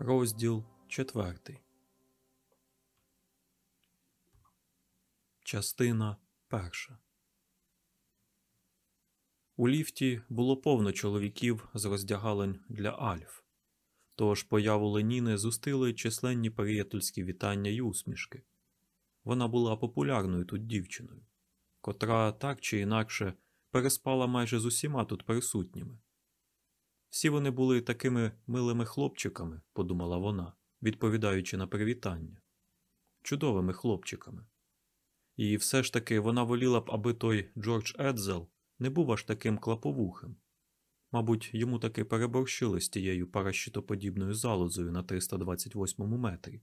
Розділ четвертий. Частина перша. У ліфті було повно чоловіків з роздягалень для Альф. Тож появу Леніни зустили численні приятельські вітання й усмішки. Вона була популярною тут дівчиною, котра так чи інакше переспала майже з усіма тут присутніми. Всі вони були такими милими хлопчиками, подумала вона, відповідаючи на привітання. Чудовими хлопчиками. І все ж таки вона воліла б, аби той Джордж Едзел не був аж таким клаповухим. Мабуть, йому таки переборщили з тією паращитоподібною залозою на 328 метрі.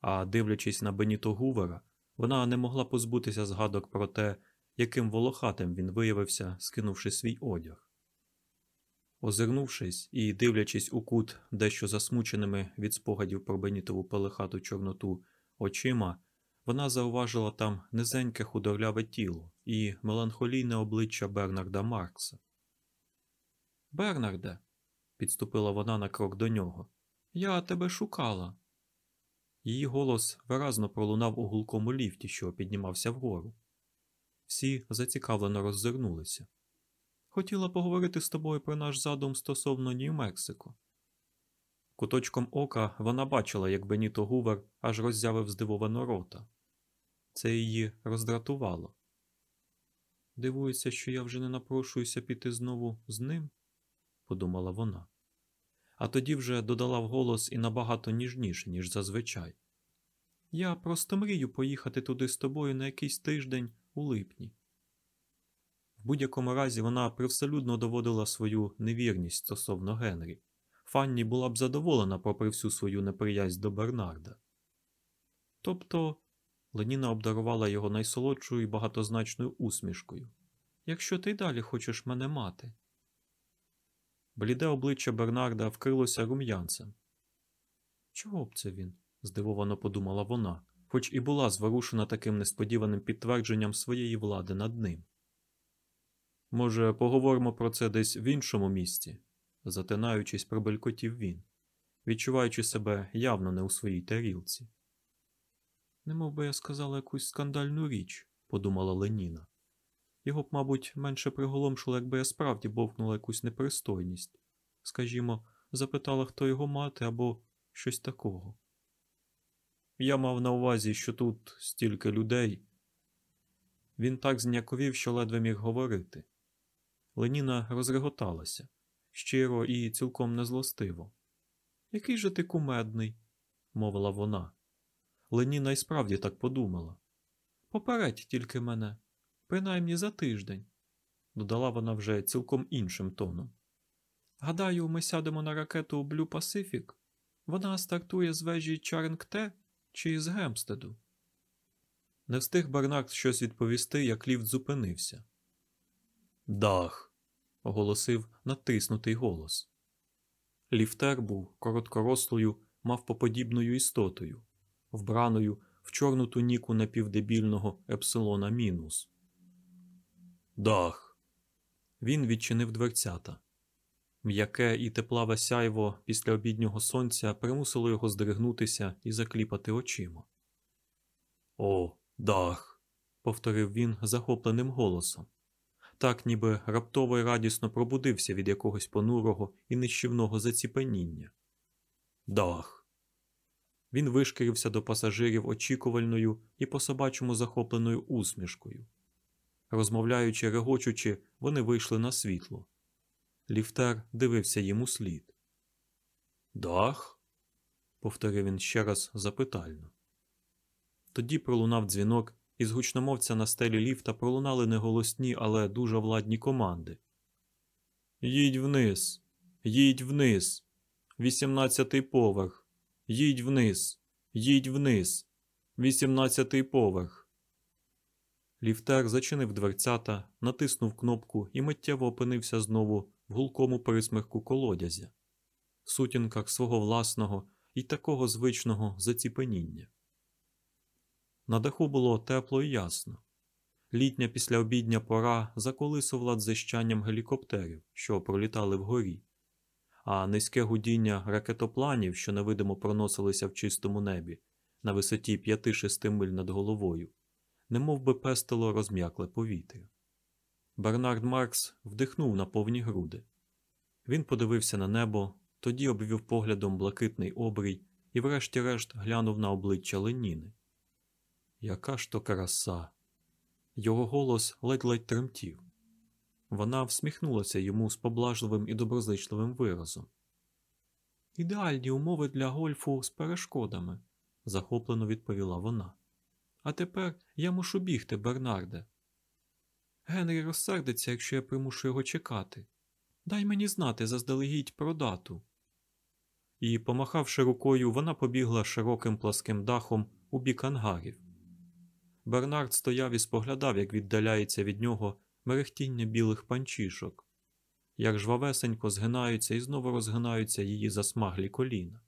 А дивлячись на Беніто Гувера, вона не могла позбутися згадок про те, яким волохатим він виявився, скинувши свій одяг. Озирнувшись і дивлячись у кут дещо засмученими від спогадів про Бенітову пелехату чорноту очима, вона зауважила там низеньке худорляве тіло і меланхолійне обличчя Бернарда Маркса. Бернарде, підступила вона на крок до нього, я тебе шукала. Її голос виразно пролунав у гулкому ліфті, що піднімався вгору. Всі зацікавлено роззирнулися. Хотіла поговорити з тобою про наш задум стосовно Нью-Мексико. Куточком ока вона бачила, як Беніто Гувер аж роззявив здивовано рота. Це її роздратувало. Дивується, що я вже не напрошуюся піти знову з ним, подумала вона. А тоді вже додала вголос і набагато ніжніше, ніж зазвичай. Я просто мрію поїхати туди з тобою на якийсь тиждень у липні. В будь-якому разі вона привселюдно доводила свою невірність стосовно Генрі. Фанні була б задоволена попри всю свою неприязнь до Бернарда. Тобто Леніна обдарувала його найсолодшою і багатозначною усмішкою. Якщо ти й далі хочеш мене мати. Бліде обличчя Бернарда вкрилося рум'янцем. Чого б це він? здивовано подумала вона, хоч і була зворушена таким несподіваним підтвердженням своєї влади над ним. Може, поговоримо про це десь в іншому місці, затинаючись, пробелькотів він, відчуваючи себе явно не у своїй тарілці. Не мов би я сказала якусь скандальну річ, подумала Леніна. Його б, мабуть, менше приголомшило, якби я справді бовкнула якусь непристойність. Скажімо, запитала, хто його мати, або щось такого. Я мав на увазі, що тут стільки людей. Він так зняковів, що ледве міг говорити. Леніна розреготалася щиро і цілком незлостиво. Який же ти кумедний, мовила вона. Леніна й справді так подумала. Попередь тільки мене, принаймні за тиждень, додала вона вже цілком іншим тоном. Гадаю, ми сядемо на ракету Блю Пасифік. Вона стартує з вежі Чаринг-Те чи з Гемстеду. Не встиг Бернард щось відповісти, як ліфт зупинився. Дах. оголосив натиснутий голос. Ліфтер був короткорослою, мавпоподібною істотою, вбраною в чорну туніку напівдебільного епсилона мінус. Дах. Він відчинив дверцята. М'яке і теплаве сяйво після обіднього сонця примусило його здригнутися і закліпати очима. О, дах. повторив він захопленим голосом. Так, ніби раптово й радісно пробудився від якогось понурого і нищівного заціпеніння. Дах. Він вишкірився до пасажирів очікувальною і по собачому захопленою усмішкою. Розмовляючи, регочучи, вони вийшли на світло. Ліфтер дивився йому слід. Дах? повторив він ще раз запитально. Тоді пролунав дзвінок, і з гучномовця на стелі ліфта пролунали неголосні, але дуже владні команди. Їдь вниз, їдь вниз, вісімнадцятий поверх, їдь вниз, їдь вниз, вісімнадцятий поверх. Ліфтер зачинив дверцята, натиснув кнопку і миттєво опинився знову в гулкому присмерку колодязя, в сутінках свого власного і такого звичного заціпеніння. На даху було тепло і ясно. Літня післяобідня пора заколисувала дзищанням гелікоптерів, що пролітали вгорі, а низьке гудіння ракетопланів, що невидимо проносилися в чистому небі на висоті 5-6 миль над головою, немов би пестило розм'якле повітря. Бернард Маркс вдихнув на повні груди. Він подивився на небо, тоді обвів поглядом блакитний обрій і, врешті-решт, глянув на обличчя Леніни. Яка ж то краса! Його голос ледь-ледь тремтів. Вона всміхнулася йому з поблажливим і доброзичливим виразом. Ідеальні умови для гольфу з перешкодами, захоплено відповіла вона. А тепер я мушу бігти, Бернарде. Генрі розсердиться, якщо я примушу його чекати. Дай мені знати заздалегідь про дату. І, помахавши рукою, вона побігла широким пласким дахом у бік ангарів. Бернард стояв і споглядав, як віддаляється від нього мерехтіння білих панчішок, як жвавесенько згинаються і знову розгинаються її засмаглі коліна,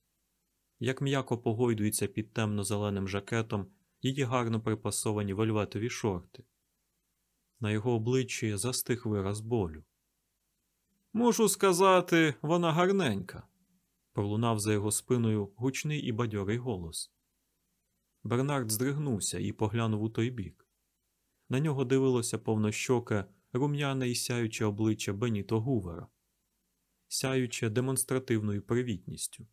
як м'яко погойдуються під темно-зеленим жакетом її гарно припасовані вельветові шорти. На його обличчі застиг вираз болю. Можу сказати, вона гарненька, пролунав за його спиною гучний і бадьорий голос. Бернард здригнувся і поглянув у той бік. На нього дивилося повнощоке, рум'яне і сяюче обличчя Беніто Гувера, сяюче демонстративною привітністю.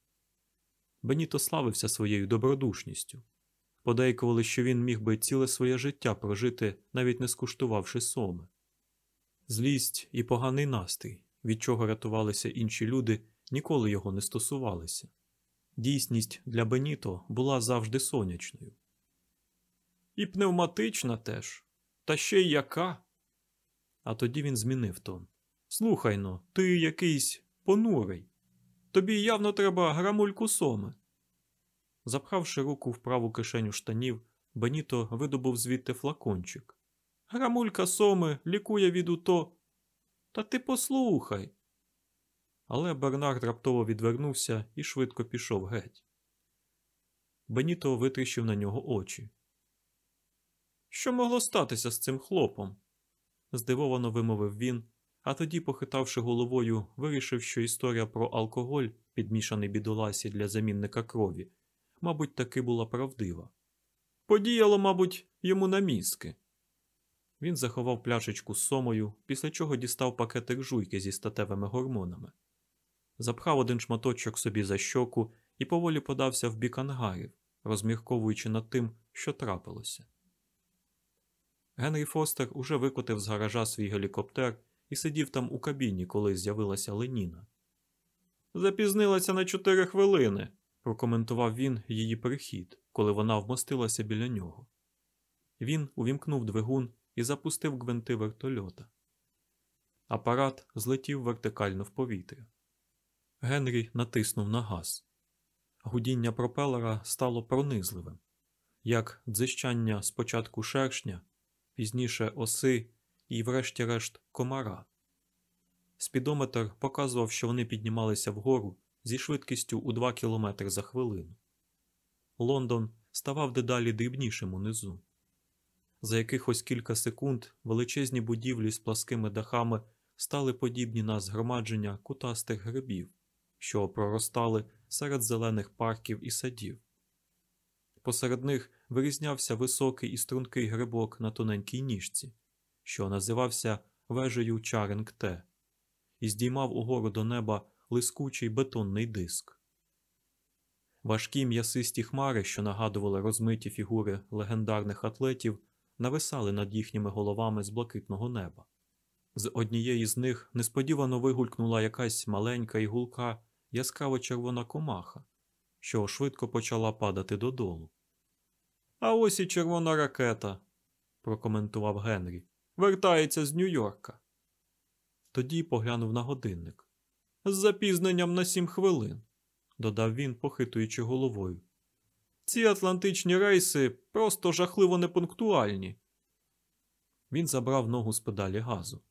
Беніто славився своєю добродушністю. Подейкували, що він міг би ціле своє життя прожити, навіть не скуштувавши соми. Злість і поганий настрій, від чого рятувалися інші люди, ніколи його не стосувалися. Дійсність для Беніто була завжди сонячною. І пневматична теж, та ще й яка. А тоді він змінив тон. Слухай но, ти якийсь понурий. Тобі явно треба грамульку соми. Запхавши руку в праву кишеню штанів, Беніто видобув звідти флакончик. Грамулька соми лікує від уто. Та ти послухай. Але Бернард раптово відвернувся і швидко пішов геть. Беніто витріщив на нього очі. Що могло статися з цим хлопом? здивовано вимовив він, а тоді, похитавши головою, вирішив, що історія про алкоголь, підмішаний бідоласі для замінника крові, мабуть, таки була правдива. Подіяло, мабуть, йому на мізки. Він заховав пляшечку з сомою, після чого дістав пакетик жуйки зі статевими гормонами, запхав один шматочок собі за щоку і поволі подався в бік ангарів, розмірковуючи над тим, що трапилося. Генрі Фостер уже викотив з гаража свій гелікоптер і сидів там у кабіні, коли з'явилася Леніна. Запізнилася на чотири хвилини, прокоментував він її прихід, коли вона вмостилася біля нього. Він увімкнув двигун і запустив гвинти вертольота. Апарат злетів вертикально в повітря. Генрі натиснув на газ. Гудіння пропелера стало пронизливим, як дзищання спочатку шершня, пізніше оси і, врешті-решт, комара. Спідометр показував, що вони піднімалися вгору зі швидкістю у 2 км за хвилину. Лондон ставав дедалі дрібнішим унизу. За якихось кілька секунд величезні будівлі з пласкими дахами стали подібні на згромадження кутастих грибів, що проростали серед зелених парків і садів. Посеред них вирізнявся високий і стрункий грибок на тоненькій ніжці, що називався вежею Чаринг-Те, і здіймав угору до неба лискучий бетонний диск. Важкі м'ясисті хмари, що нагадували розмиті фігури легендарних атлетів, нависали над їхніми головами з блакитного неба. З однієї з них несподівано вигулькнула якась маленька і гулка яскраво червона комаха, що швидко почала падати додолу. А ось і червона ракета, прокоментував Генрі. Вертається з Нью-Йорка. Тоді поглянув на годинник. З запізненням на сім хвилин, додав він, похитуючи головою. Ці атлантичні рейси просто жахливо непунктуальні. Він забрав ногу з педалі газу.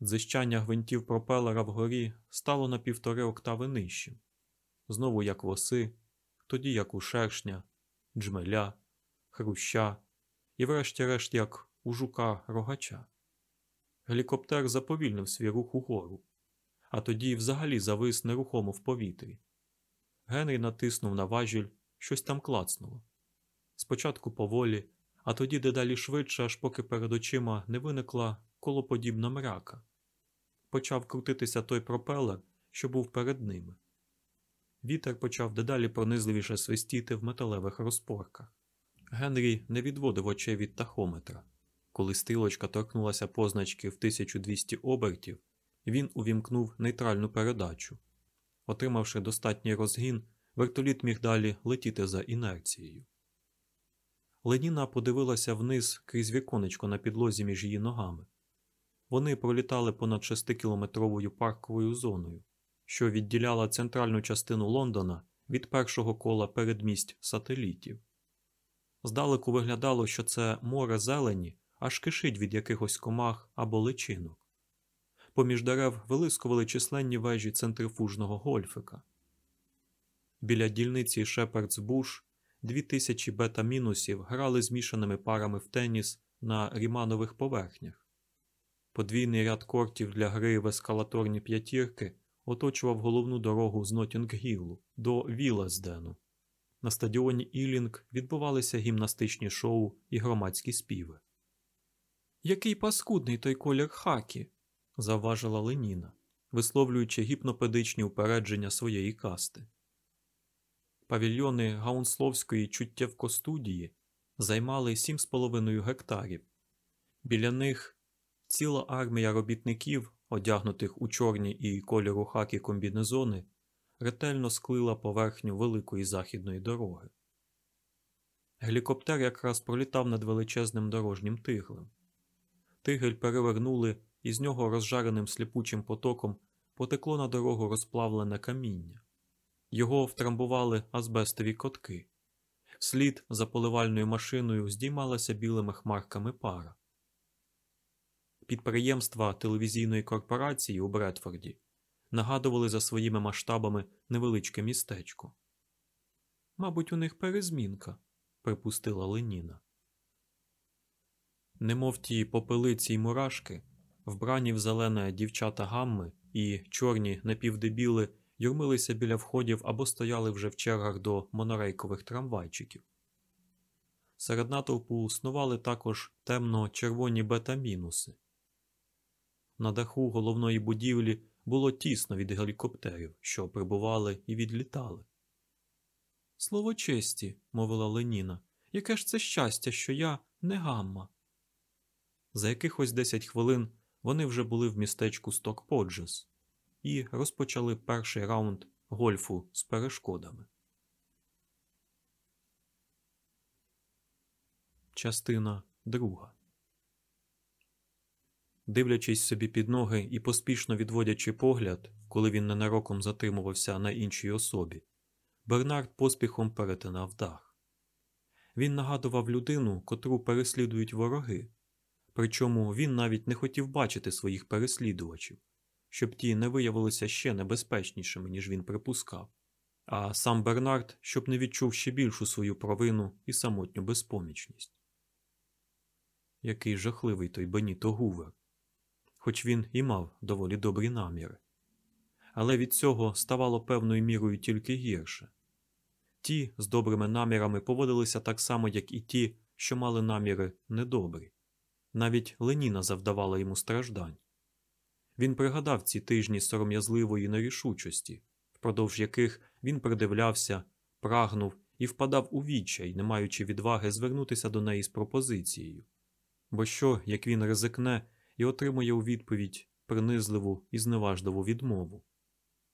Дзищання гвинтів пропелера вгорі стало на півтори октави нижчим. Знову як воси, тоді як у шершня, джмеля, хруща і, врешті-решт, як у жука рогача. Гелікоптер заповільнив свій рух угору, а тоді взагалі завис нерухомо в повітрі. Генрі натиснув на важіль, щось там клацнуло. Спочатку поволі, а тоді дедалі швидше, аж поки перед очима не виникла колоподібна мряка. Почав крутитися той пропелер, що був перед ними. Вітер почав дедалі пронизливіше свистіти в металевих розпорках. Генрі не відводив очей від тахометра. Коли стрілочка торкнулася позначки в 1200 обертів, він увімкнув нейтральну передачу. Отримавши достатній розгін, вертоліт міг далі летіти за інерцією. Леніна подивилася вниз крізь віконечко на підлозі між її ногами. Вони пролітали понад 6-кілометровою парковою зоною, що відділяла центральну частину Лондона від першого кола передмість сателітів. Здалеку виглядало, що це море зелені аж кишить від якихось комах або личинок. Поміж дерев вилискували численні вежі центрифужного гольфика. Біля дільниці Шепардс Буш дві тисячі бета-мінусів грали змішаними парами в теніс на ріманових поверхнях. Подвійний ряд кортів для гри в ескалаторні п'ятірки оточував головну дорогу з Нотінггілу до Вілаздену. На стадіоні Ілінг відбувалися гімнастичні шоу і громадські співи. Який паскудний той колір хакі, завважила Леніна, висловлюючи гіпнопедичні упередження своєї касти. Павільйони Гаунсловської чуттєвко-студії займали 7,5 гектарів. Біля них ціла армія робітників, одягнутих у чорні і кольору хакі комбінезони, ретельно склила поверхню великої західної дороги. Гелікоптер якраз пролітав над величезним дорожнім тиглем. Тигель перевернули, і з нього розжареним сліпучим потоком потекло на дорогу розплавлене каміння. Його втрамбували азбестові котки. Слід за поливальною машиною здіймалася білими хмарками пара. Підприємства телевізійної корпорації у Бредфорді нагадували за своїми масштабами невеличке містечко. Мабуть, у них перезмінка, припустила Леніна. Немов ті попелиці й мурашки, вбрані в зелене дівчата гамми і чорні напівдебіли юрмилися біля входів або стояли вже в чергах до монорейкових трамвайчиків. Серед натовпу снували також темно-червоні бета-мінуси. На даху головної будівлі було тісно від гелікоптерів, що прибували і відлітали. Слово честі, мовила Леніна, яке ж це щастя, що я не гамма. За якихось десять хвилин вони вже були в містечку Стокподжес і розпочали перший раунд гольфу з перешкодами. Частина друга. Дивлячись собі під ноги і поспішно відводячи погляд, коли він ненароком затримувався на іншій особі, Бернард поспіхом перетинав дах. Він нагадував людину, котру переслідують вороги, причому він навіть не хотів бачити своїх переслідувачів, щоб ті не виявилися ще небезпечнішими, ніж він припускав, а сам Бернард щоб не відчув ще більшу свою провину і самотню безпомічність. Який жахливий той Беніто Гувер, хоч він і мав доволі добрі наміри. Але від цього ставало певною мірою тільки гірше. Ті з добрими намірами поводилися так само, як і ті, що мали наміри недобрі. Навіть Леніна завдавала йому страждань. Він пригадав ці тижні сором'язливої нерішучості, впродовж яких він придивлявся, прагнув і впадав у відчай, не маючи відваги звернутися до неї з пропозицією. Бо що, як він ризикне і отримує у відповідь принизливу і зневажливу відмову?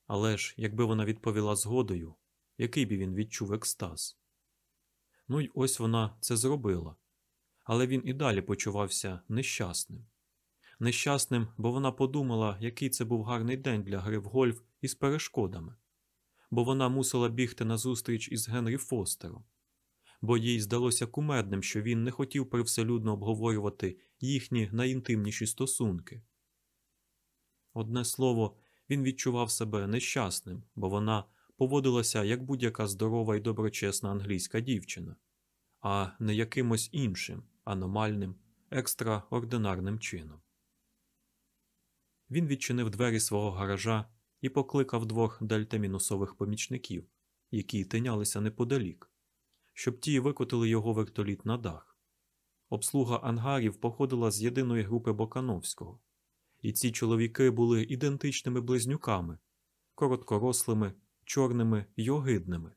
Але ж, якби вона відповіла згодою, який би він відчув екстаз? Ну й ось вона це зробила, але він і далі почувався нещасним. Нещасним, бо вона подумала, який це був гарний день для гри в гольф із перешкодами, бо вона мусила бігти на зустріч із Генрі Фостером, бо їй здалося кумедним, що він не хотів привселюдно обговорювати їхні найінтимніші стосунки. Одне слово, він відчував себе нещасним, бо вона поводилася як будь-яка здорова і доброчесна англійська дівчина, а не якимось іншим, аномальним, екстраординарним чином. Він відчинив двері свого гаража і покликав двох дельта-мінусових помічників, які тинялися неподалік, щоб ті викотили його вертоліт на дах. Обслуга ангарів походила з єдиної групи Бокановського, і ці чоловіки були ідентичними близнюками, короткорослими, чорними й огидними.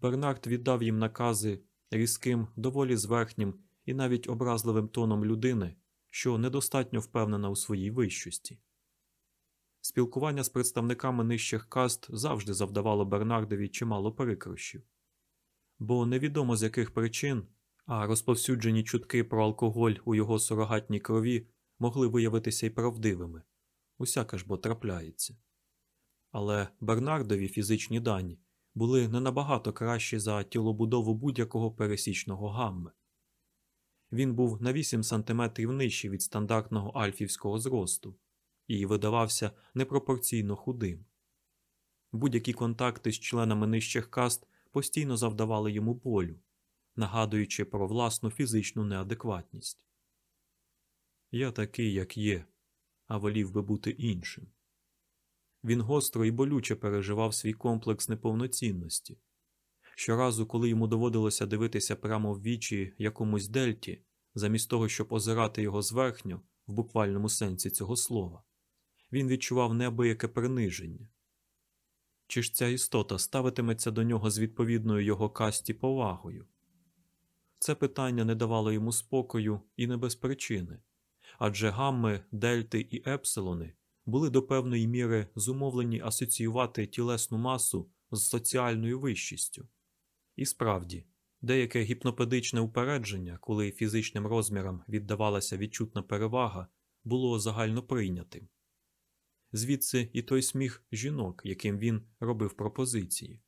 Бернард віддав їм накази різким, доволі зверхнім і навіть образливим тоном людини, що недостатньо впевнена у своїй вищості. Спілкування з представниками нижчих каст завжди завдавало Бернардові чимало прикрощів, бо невідомо з яких причин, а розповсюджені чутки про алкоголь у його сурогатній крові могли виявитися й правдивими усяке ж бо трапляється. Але Бернардові фізичні дані були не набагато кращі за тілобудову будь-якого пересічного гамми. Він був на 8 сантиметрів нижчий від стандартного альфівського зросту і видавався непропорційно худим. Будь-які контакти з членами нижчих каст постійно завдавали йому болю, нагадуючи про власну фізичну неадекватність. Я такий, як є, а волів би бути іншим. Він гостро і болюче переживав свій комплекс неповноцінності. Щоразу, коли йому доводилося дивитися прямо в вічі якомусь дельті, замість того, щоб озирати його зверхньо, в буквальному сенсі цього слова, він відчував неабияке приниження. Чи ж ця істота ставитиметься до нього з відповідною його касті повагою? Це питання не давало йому спокою і не без причини, адже гамми, дельти і епсилони були до певної міри зумовлені асоціювати тілесну масу з соціальною вищістю. І справді, деяке гіпнопедичне упередження, коли фізичним розмірам віддавалася відчутна перевага, було загально прийнятим. Звідси і той сміх жінок, яким він робив пропозиції,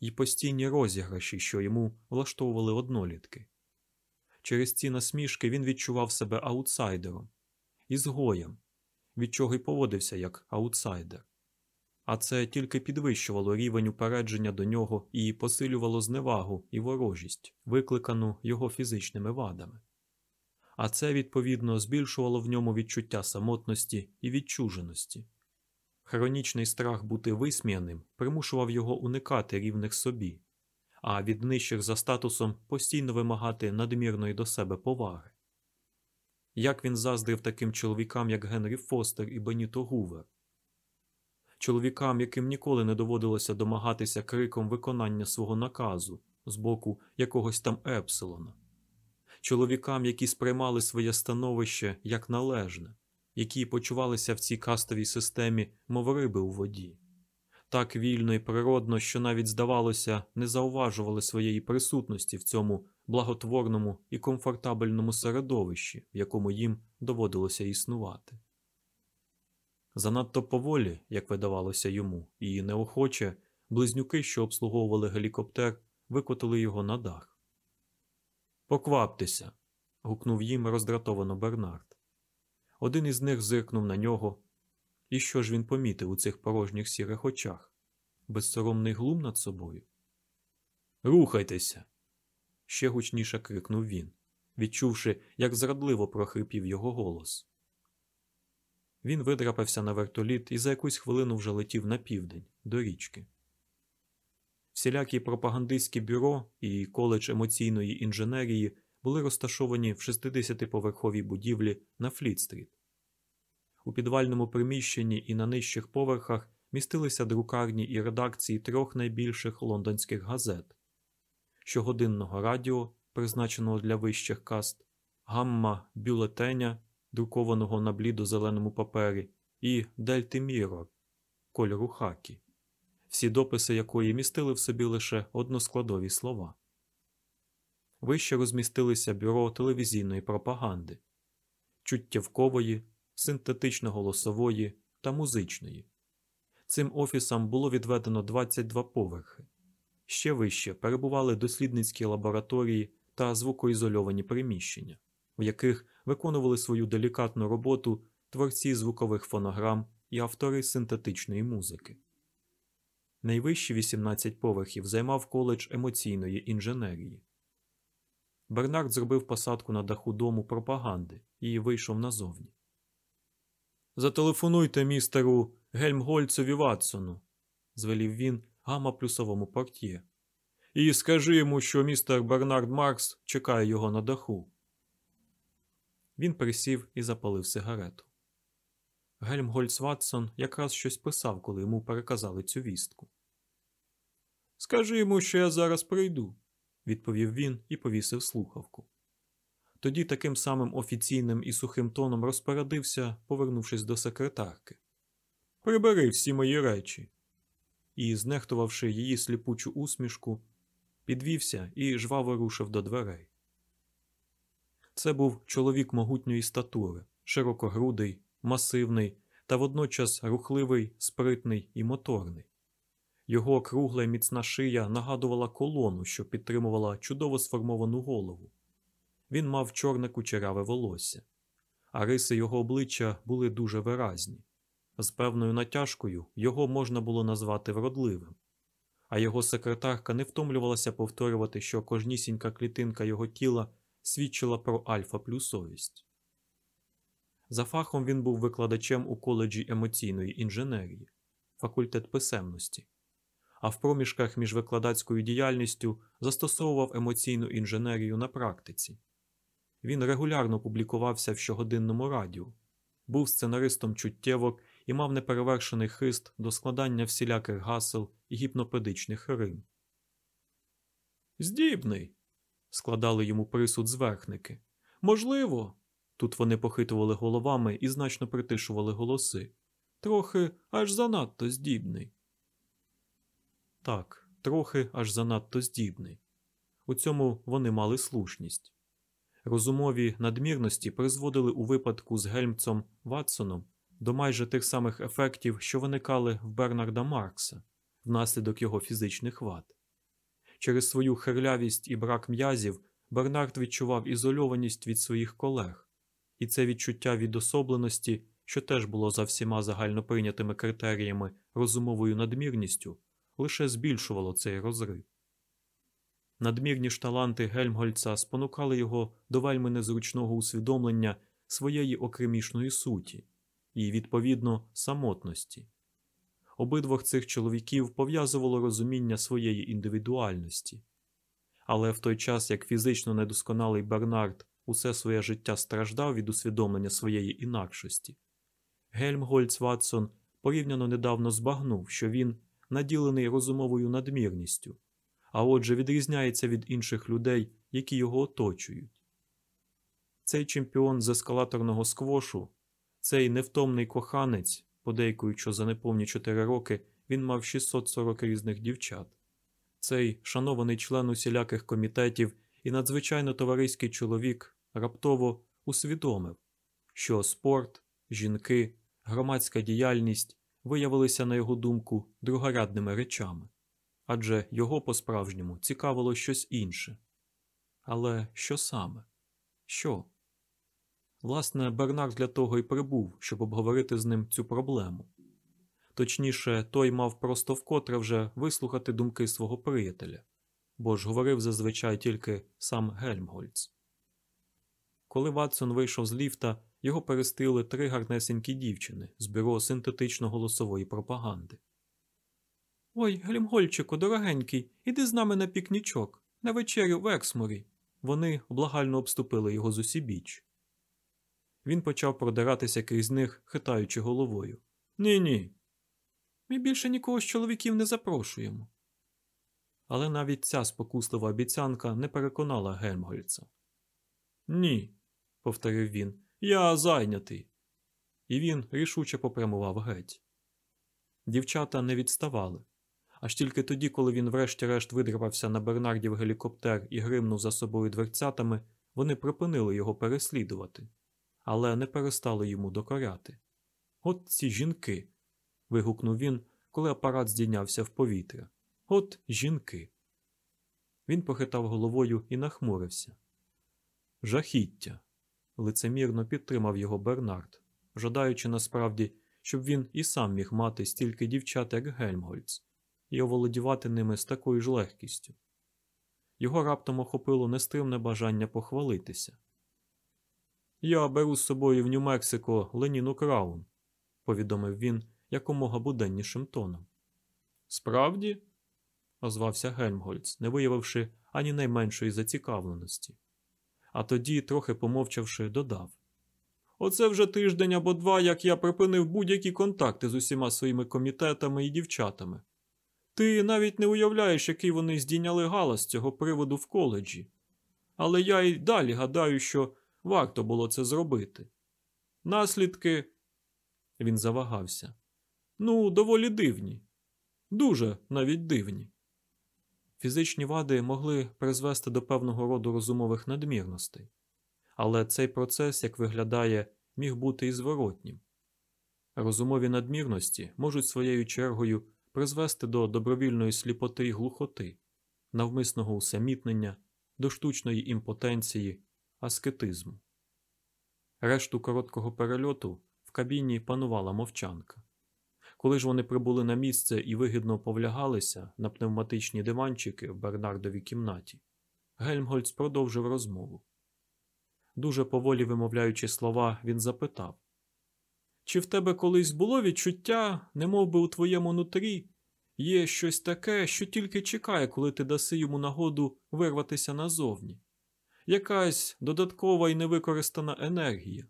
і постійні розіграші, що йому влаштовували однолітки. Через ці насмішки він відчував себе аутсайдером, ізгоєм, від чого й поводився як аутсайдер. А це тільки підвищувало рівень упередження до нього і посилювало зневагу і ворожість, викликану його фізичними вадами. А це, відповідно, збільшувало в ньому відчуття самотності і відчуженості. Хронічний страх бути висміяним примушував його уникати рівних собі, а від нижчих за статусом постійно вимагати надмірної до себе поваги. Як він заздрив таким чоловікам, як Генрі Фостер і Беніто Гувер, чоловікам, яким ніколи не доводилося домагатися криком виконання свого наказу з боку якогось там Епсилона, чоловікам, які сприймали своє становище як належне, які почувалися в цій кастовій системі, мов риби у воді, так вільно і природно, що навіть, здавалося, не зауважували своєї присутності в цьому благотворному і комфортабельному середовищі, в якому їм доводилося існувати. Занадто поволі, як видавалося йому, і неохоче, близнюки, що обслуговували гелікоптер, викотили його на дах. Покваптеся. гукнув їм роздратовано Бернард. Один із них зиркнув на нього. І що ж він помітив у цих порожніх сірих очах? Безсоромний глум над собою? Рухайтеся. ще гучніше крикнув він, відчувши, як зрадливо прохрипів його голос. Він видрапався на вертоліт і за якусь хвилину вже летів на південь, до річки. Всілякі пропагандистські бюро і коледж емоційної інженерії були розташовані в 60-поверховій будівлі на Фліт-стріт. У підвальному приміщенні і на нижчих поверхах містилися друкарні і редакції трьох найбільших лондонських газет, щогодинного радіо, призначеного для вищих каст, гамма бюлетеня, друкованого на блідо-зеленому папері, і Дельти Мірор кольору хакі, всі дописи якої містили в собі лише односкладові слова. Вище розмістилися бюро телевізійної пропаганди, чуттєвкової, синтетично-голосової та музичної. Цим офісам було відведено 22 поверхи. Ще вище перебували дослідницькі лабораторії та звукоізольовані приміщення, в яких виконували свою делікатну роботу творці звукових фонограм і автори синтетичної музики. Найвищі 18 поверхів займав коледж емоційної інженерії. Бернард зробив посадку на даху дому пропаганди і вийшов назовні. Зателефонуйте містеру Гельмгольцеві Ватсону, звелів він гама плюсовому портьє. І скажи йому, що містер Бернард Маркс чекає його на даху. Він присів і запалив сигарету. Гельмгольц Ватсон якраз щось писав, коли йому переказали цю вістку. Скажи йому, що я зараз прийду, відповів він і повісив слухавку. Тоді таким самим офіційним і сухим тоном розпорядився, повернувшись до секретарки. Прибери всі мої речі. І, знехтувавши її сліпучу усмішку, підвівся і жваво рушив до дверей. Це був чоловік могутньої статури, широкогрудий, масивний та водночас рухливий, спритний і моторний. Його кругла й міцна шия нагадувала колону, що підтримувала чудово сформовану голову. Він мав чорне кучеряве волосся, а риси його обличчя були дуже виразні. З певною натяжкою його можна було назвати вродливим, а його секретарка не втомлювалася повторювати, що кожнісінька клітинка його тіла свідчила про альфа-плюсовість. За фахом він був викладачем у коледжі емоційної інженерії, факультет писемності, а в проміжках між викладацькою діяльністю застосовував емоційну інженерію на практиці. Він регулярно публікувався в щогодинному радіо, був сценаристом чуттєвок і мав неперевершений хист до складання всіляких гасел і гіпнопедичних рим. Здібний. складали йому присуд зверхники. Можливо. Тут вони похитували головами і значно притишували голоси. Трохи аж занадто здібний. Так, трохи аж занадто здібний. У цьому вони мали слушність. Розумові надмірності призводили у випадку з Гельмцом Ватсоном до майже тих самих ефектів, що виникали в Бернарда Маркса внаслідок його фізичних вад. Через свою херлявість і брак м'язів Бернард відчував ізольованість від своїх колег, і це відчуття відособленості, що теж було за всіма загальноприйнятими критеріями розумовою надмірністю, лише збільшувало цей розрив. Надмірні ж таланти Гельмгольца спонукали його до вельми незручного усвідомлення своєї окремішної суті і, відповідно, самотності. Обидвох цих чоловіків пов'язувало розуміння своєї індивідуальності. Але в той час, як фізично недосконалий Бернард усе своє життя страждав від усвідомлення своєї інакшості, Гельмгольц Ватсон порівняно недавно збагнув, що він наділений розумовою надмірністю а отже, відрізняється від інших людей, які його оточують. Цей чемпіон з ескалаторного сквошу, цей невтомний коханець, подейкуючи за неповні 4 роки, він мав 640 різних дівчат. Цей шанований член усіляких комітетів і надзвичайно товариський чоловік раптово усвідомив, що спорт, жінки, громадська діяльність виявилися, на його думку, другорядними речами адже його по-справжньому цікавило щось інше. Але що саме? Що? Власне, Бернард для того і прибув, щоб обговорити з ним цю проблему. Точніше, той мав просто вкотре вже вислухати думки свого приятеля, бо ж говорив зазвичай тільки сам Гельмгольц. Коли Ватсон вийшов з ліфта, його перестили три гарнесенькі дівчини з бюро синтетично голосової пропаганди. Ой, Глімгольчику, дорогенький, іди з нами на пікнічок, на вечерю в Ексморі. Вони благально обступили його з усібіч. Він почав продиратися крізь них, хитаючи головою. Ні, ні. Ми більше нікого з чоловіків не запрошуємо. Але навіть ця спокуслива обіцянка не переконала Гельмгольца. Ні, повторив він, я зайнятий. І він рішуче попрямував геть. Дівчата не відставали. Аж тільки тоді, коли він врешті-решт видривався на Бернардів гелікоптер і гримнув за собою дверцятами, вони припинили його переслідувати, але не перестали йому докоряти. От ці жінки. вигукнув він, коли апарат здійнявся в повітря. От жінки. Він похитав головою і нахмурився. Жахіття. Лицемірно підтримав його Бернард, жадаючи насправді, щоб він і сам міг мати стільки дівчат, як Гельмгольц і оволодівати ними з такою ж легкістю. Його раптом охопило нестримне бажання похвалитися. Я беру з собою в Нью-Мексико Леніну Краун, повідомив він якомога буденнішим тоном. Справді? озвався Гельмгольц, не виявивши ані найменшої зацікавленості. А тоді, трохи помовчавши, додав Оце вже тиждень або два, як я припинив будь-які контакти з усіма своїми комітетами і дівчатами. Ти навіть не уявляєш, який вони здійняли галас з цього приводу в коледжі. Але я й далі гадаю, що варто було це зробити. Наслідки. Він завагався. Ну, доволі дивні. Дуже навіть дивні. Фізичні вади могли призвести до певного роду розумових надмірностей, але цей процес, як виглядає, міг бути і зворотнім. Розумові надмірності можуть своєю чергою призвести до добровільної сліпоти і глухоти, навмисного усамітнення, до штучної імпотенції, аскетизму. Решту короткого перельоту в кабіні панувала мовчанка. Коли ж вони прибули на місце і вигідно повлягалися на пневматичні диванчики в Бернардовій кімнаті, Гельмгольц продовжив розмову. Дуже поволі вимовляючи слова, він запитав Чи в тебе колись було відчуття, немов би у твоєму нутрі є щось таке, що тільки чекає, коли ти даси йому нагоду вирватися назовні? Якась додаткова і невикористана енергія.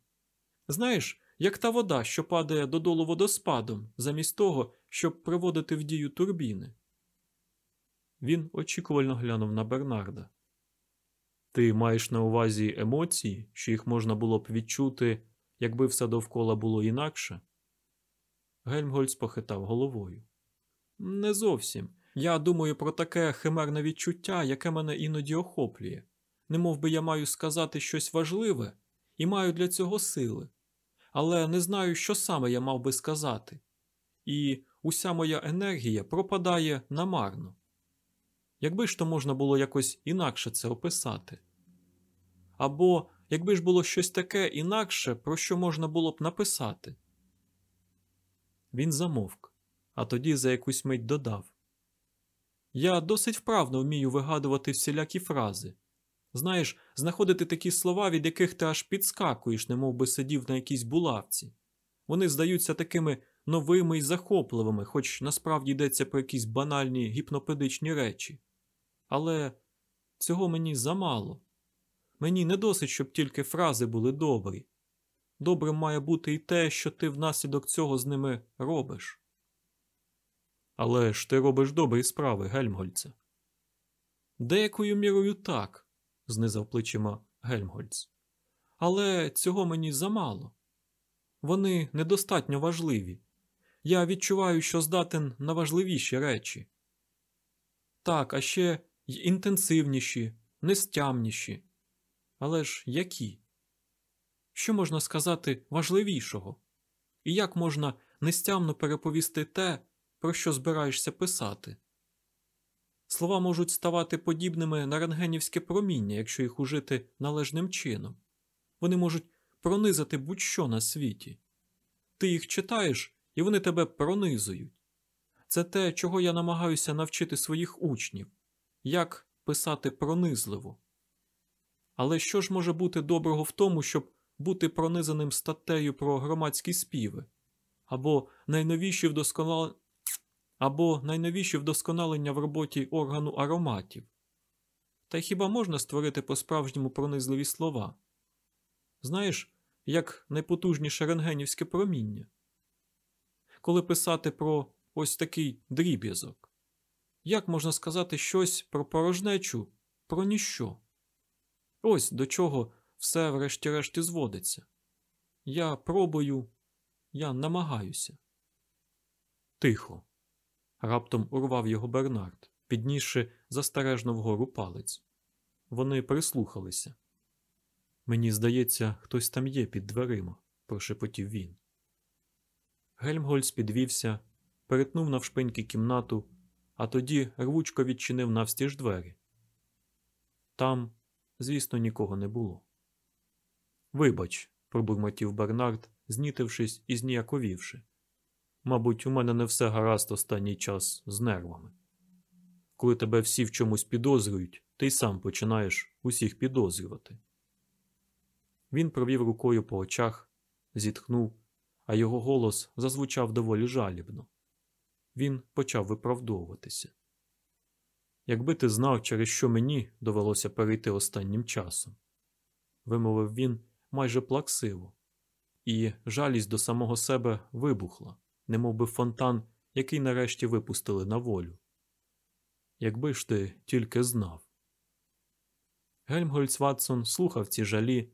Знаєш, як та вода, що падає додолу водоспадом, замість того, щоб приводити в дію турбіни. Він очікувально глянув на Бернарда. Ти маєш на увазі емоції, що їх можна було б відчути, якби все довкола було інакше? Гельмгольц похитав головою. Не зовсім. Я думаю про таке химерне відчуття, яке мене іноді охоплює. Немов би я маю сказати щось важливе і маю для цього сили але не знаю, що саме я мав би сказати, і уся моя енергія пропадає намарно. Якби ж то можна було якось інакше це описати. Або якби ж було щось таке інакше, про що можна було б написати. Він замовк, а тоді за якусь мить додав Я досить вправно вмію вигадувати всілякі фрази. Знаєш, знаходити такі слова, від яких ти аж підскакуєш, немов би сидів на якійсь булавці. Вони здаються такими новими і захопливими, хоч насправді йдеться про якісь банальні гіпнопедичні речі. Але цього мені замало. Мені не досить, щоб тільки фрази були добрі. Добрим має бути і те, що ти внаслідок цього з ними робиш. Але ж ти робиш добрі справи, Гельмгольце. Деякою мірою так знизав плечима Гельмгольц. Але цього мені замало. Вони недостатньо важливі. Я відчуваю, що здатен на важливіші речі. Так, а ще й інтенсивніші, нестямніші. Але ж які? Що можна сказати важливішого? І як можна нестямно переповісти те, про що збираєшся писати? Слова можуть ставати подібними на рентгенівське проміння, якщо їх ужити належним чином. Вони можуть пронизати будь-що на світі. Ти їх читаєш, і вони тебе пронизують. Це те, чого я намагаюся навчити своїх учнів як писати пронизливо. Але що ж може бути доброго в тому, щоб бути пронизаним статтею про громадські співи або найновіші вдосконал або найновіші вдосконалення в роботі органу ароматів. Та хіба можна створити по-справжньому пронизливі слова? Знаєш, як найпотужніше рентгенівське проміння? Коли писати про ось такий дріб'язок, як можна сказати щось про порожнечу, про ніщо? Ось до чого все врешті-решті зводиться. Я пробую, я намагаюся. Тихо раптом урвав його Бернард, піднісши застережно вгору палець. Вони прислухалися. Мені здається, хтось там є під дверима, прошепотів він. Гельмгольц підвівся, перетнув навшпиньки кімнату, а тоді рвучко відчинив навстіж двері. Там, звісно, нікого не було. Вибач, пробурмотів Бернард, знітившись і зніяковівши. Мабуть, у мене не все гаразд останній час з нервами. Коли тебе всі в чомусь підозрюють, ти й сам починаєш усіх підозрювати. Він провів рукою по очах, зітхнув, а його голос зазвучав доволі жалібно. Він почав виправдовуватися. Якби ти знав, через що мені довелося перейти останнім часом, вимовив він майже плаксиво, і жалість до самого себе вибухла, немов би фонтан, який нарешті випустили на волю. Якби ж ти тільки знав. Гельмгольц Ватсон слухав ці жалі,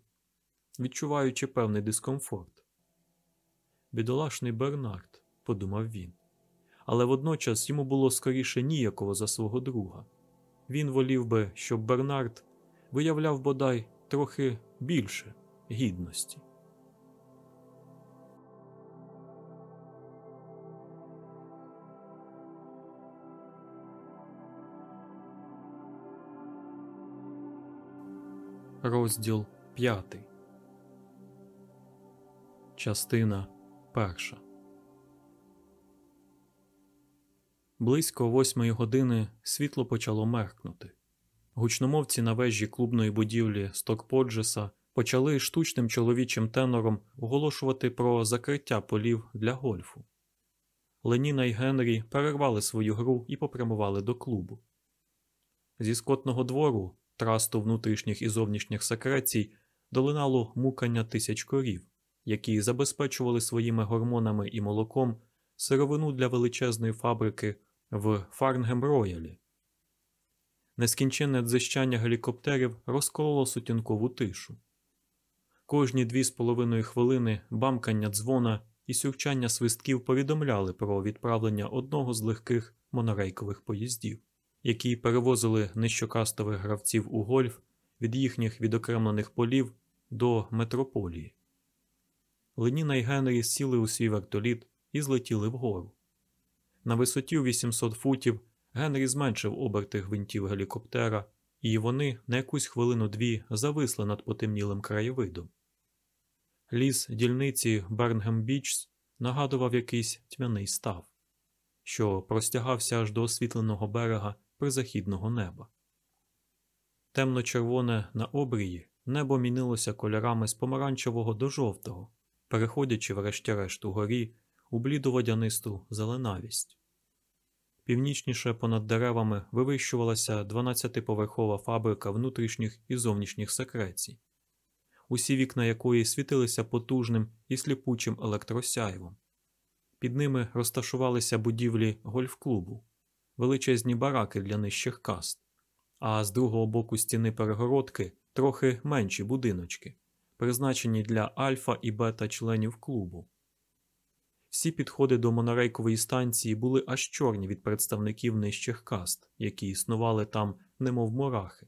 відчуваючи певний дискомфорт. Бідолашний Бернард, подумав він, але водночас йому було скоріше ніяково за свого друга. Він волів би, щоб Бернард виявляв бодай трохи більше гідності. Розділ п'ятий. Частина перша. Близько восьмої години світло почало меркнути. Гучномовці на вежі клубної будівлі Стокподжеса почали штучним чоловічим тенором оголошувати про закриття полів для гольфу. Леніна й Генрі перервали свою гру і попрямували до клубу. Зі скотного двору, трасту внутрішніх і зовнішніх секрецій, долинало мукання тисяч корів, які забезпечували своїми гормонами і молоком сировину для величезної фабрики в Фарнгем Роялі. Нескінченне дзищання гелікоптерів розкололо сутінкову тишу. Кожні дві з половиною хвилини бамкання дзвона і сюрчання свистків повідомляли про відправлення одного з легких монорейкових поїздів, які перевозили нижчокастових гравців у гольф від їхніх відокремлених полів до метрополії. Леніна й Генрі сіли у свій вертоліт і злетіли вгору. На висоті у 800 футів Генрі зменшив оберти гвинтів гелікоптера, і вони на якусь хвилину-дві зависли над потемнілим краєвидом. Ліс дільниці Бернгем Бічс нагадував якийсь тьмяний став, що простягався аж до освітленого берега призахідного неба. Темно-червоне на обрії небо мінилося кольорами з помаранчевого до жовтого, переходячи врешті-решт у бліду водянисту зеленавість. Північніше понад деревами вивищувалася 12-поверхова фабрика внутрішніх і зовнішніх секрецій, усі вікна якої світилися потужним і сліпучим електросяйвом. Під ними розташувалися будівлі гольф-клубу, величезні бараки для нижчих каст, а з другого боку стіни перегородки трохи менші будиночки, призначені для альфа і бета членів клубу. Всі підходи до монорейкової станції були аж чорні від представників нижчих каст, які існували там, немов мурахи.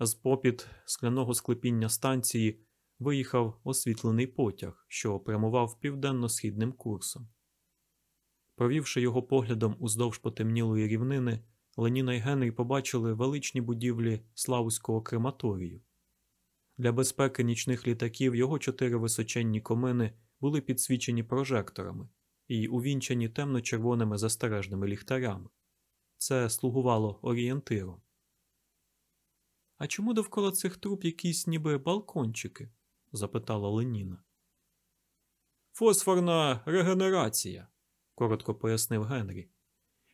З попід скляного склепіння станції виїхав освітлений потяг, що прямував південно-східним курсом. Провівши його поглядом уздовж потемнілої рівнини, Леніна й Генрі побачили величні будівлі Славського крематорію. Для безпеки нічних літаків його чотири височенні комини були підсвічені прожекторами і увінчані темно-червоними застережними ліхтарями. Це слугувало орієнтиром. А чому довкола цих труб якісь ніби балкончики? запитала Леніна. Фосфорна регенерація, коротко пояснив Генрі.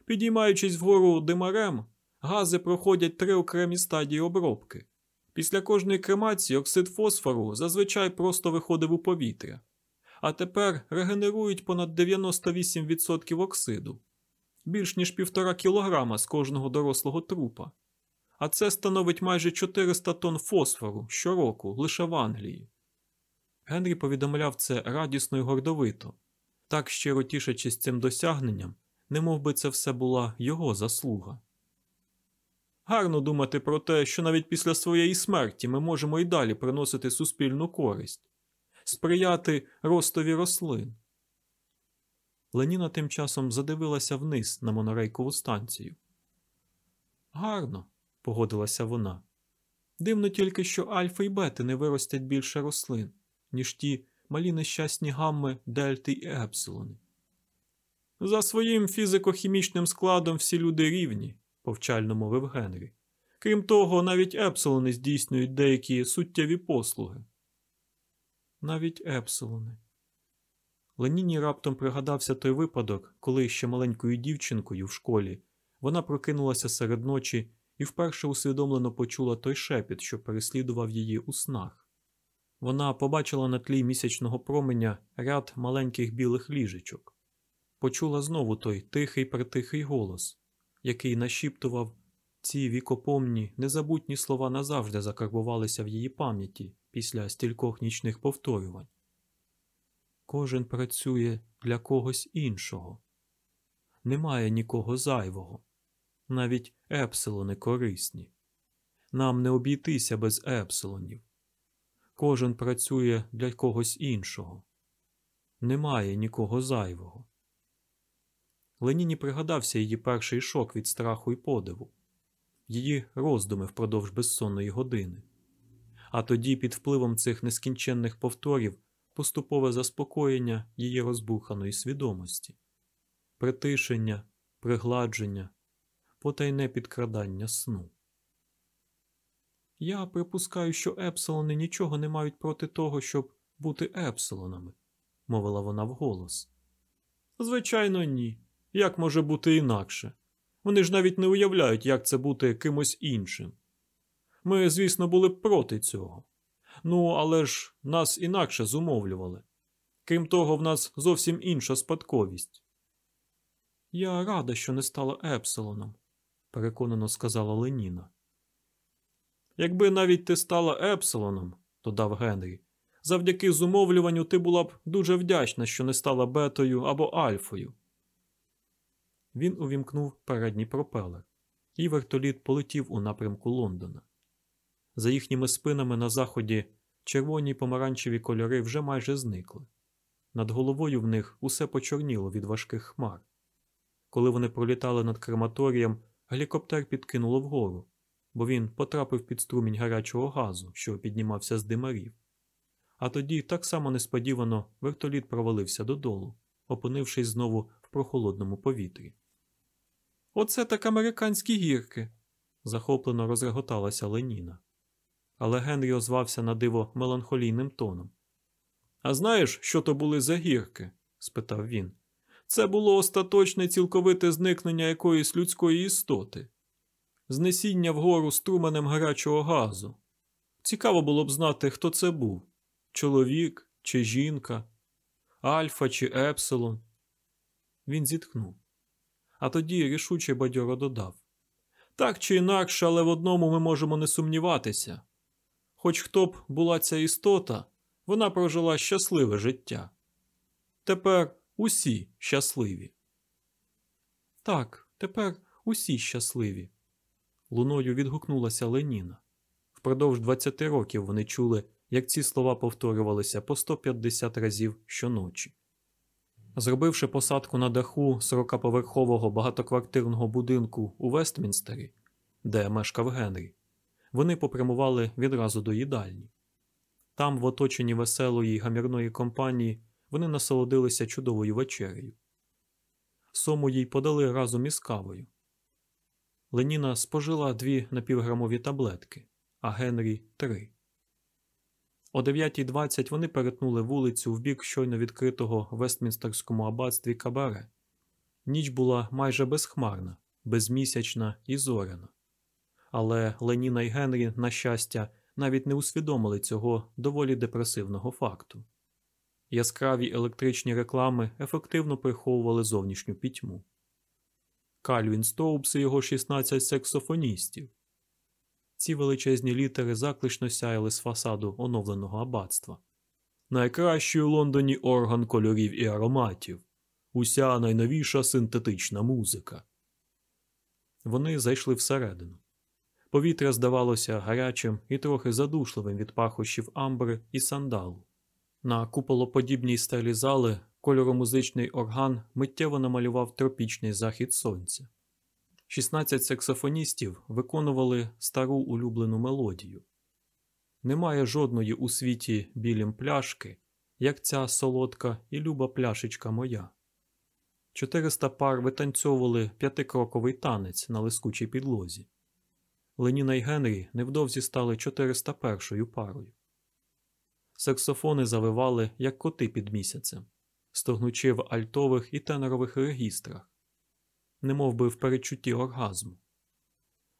Підіймаючись вгору димарем, гази проходять три окремі стадії обробки. Після кожної кремації оксид фосфору зазвичай просто виходив у повітря, а тепер регенерують понад 98% оксиду, більш ніж півтора кілограма з кожного дорослого трупа. А це становить майже 400 тонн фосфору щороку лише в Англії. Генрі повідомляв це радісно і гордовито, так щиро тішачись цим досягненням, немов би це все була його заслуга. Гарно думати про те, що навіть після своєї смерті ми можемо і далі приносити суспільну користь, сприяти ростові рослин. Леніна тим часом задивилася вниз на монорейкову станцію. Гарно, погодилася вона. Дивно тільки, що альфа і бети не виростять більше рослин, ніж ті малі нещасні гамми, дельти і епсилони. За своїм фізико-хімічним складом всі люди рівні, повчально мовив Генрі. Крім того, навіть епсилони здійснюють деякі суттєві послуги. Навіть епсилони. Леніні раптом пригадався той випадок, коли ще маленькою дівчинкою в школі вона прокинулася серед ночі і вперше усвідомлено почула той шепіт, що переслідував її у снах. Вона побачила на тлі місячного променя ряд маленьких білих ліжечок, почула знову той тихий притихий голос, який нашіптував ці вікопомні, незабутні слова назавжди закарбувалися в її пам'яті після стількох нічних повторювань. Кожен працює для когось іншого. Немає нікого зайвого. Навіть епсилони корисні. Нам не обійтися без епсилонів. Кожен працює для когось іншого. Немає нікого зайвого. Леніні пригадався її перший шок від страху і подиву, її роздуми впродовж безсонної години. А тоді, під впливом цих нескінченних повторів, поступове заспокоєння її розбуханої свідомості, притишення, пригладження, потайне підкрадання сну. Я припускаю, що епсилони нічого не мають проти того, щоб бути епсилонами, мовила вона вголос. Звичайно, ні. Як може бути інакше? Вони ж навіть не уявляють, як це бути кимось іншим. Ми, звісно, були б проти цього. Ну, але ж нас інакше зумовлювали. Крім того, в нас зовсім інша спадковість. Я рада, що не стала Епсилоном, переконано сказала Леніна. Якби навіть ти стала Епсилоном, додав Генрі, завдяки зумовлюванню ти була б дуже вдячна, що не стала бетою або альфою. Він увімкнув передній пропелер, і вертоліт полетів у напрямку Лондона. За їхніми спинами на заході червоні й помаранчеві кольори вже майже зникли. Над головою в них усе почорніло від важких хмар. Коли вони пролітали над крематорієм, гелікоптер підкинуло вгору, бо він потрапив під струмінь гарячого газу, що піднімався з димарів. А тоді, так само несподівано, вертоліт провалився додолу, опинившись знову в прохолодному повітрі. Оце так американські гірки. захоплено розреготалася Леніна. Але Генрі озвався на диво меланхолійним тоном. А знаєш, що то були за гірки? спитав він. Це було остаточне цілковите зникнення якоїсь людської істоти, знесіння вгору струменем гарячого газу. Цікаво було б знати, хто це був чоловік чи жінка, Альфа чи Епсилон. Він зітхнув. А тоді рішуче бадьоро додав Так чи інакше, але в одному ми можемо не сумніватися. Хоч хто б була ця істота, вона прожила щасливе життя. Тепер усі щасливі. Так, тепер усі щасливі. Луною відгукнулася Леніна. Впродовж 20 років вони чули, як ці слова повторювалися по 150 разів щоночі. Зробивши посадку на даху 40-поверхового багатоквартирного будинку у Вестмінстері, де мешкав Генрі, вони попрямували відразу до їдальні. Там, в оточенні веселої гамірної компанії, вони насолодилися чудовою вечерею. Сому їй подали разом із кавою. Леніна спожила дві напівграмові таблетки, а Генрі три. О 9.20 вони перетнули вулицю в бік щойно відкритого Вестмінстерському аббатстві кабаре. Ніч була майже безхмарна, безмісячна і зоряна. Але Леніна і Генрі, на щастя, навіть не усвідомили цього доволі депресивного факту. Яскраві електричні реклами ефективно приховували зовнішню пітьму. Кальвін Стоупс і його 16 саксофоністів. Ці величезні літери заклично сяяли з фасаду оновленого аббатства. Найкращий у Лондоні орган кольорів і ароматів, уся найновіша синтетична музика. Вони зайшли всередину. Повітря здавалося гарячим і трохи задушливим від пахощів амбри і сандалу. На куполоподібній стелі зали кольоромузичний орган миттєво намалював тропічний захід сонця. 16 саксофоністів виконували стару улюблену мелодію. Немає жодної у світі білім пляшки, як ця солодка і люба пляшечка моя. 400 пар витанцьовували п'ятикроковий танець на лискучій підлозі. Леніна й Генрі невдовзі стали 401 парою. Саксофони завивали, як коти під місяцем. Стогнучи в альтових і тенорових регістрах, немов би в передчутті оргазму.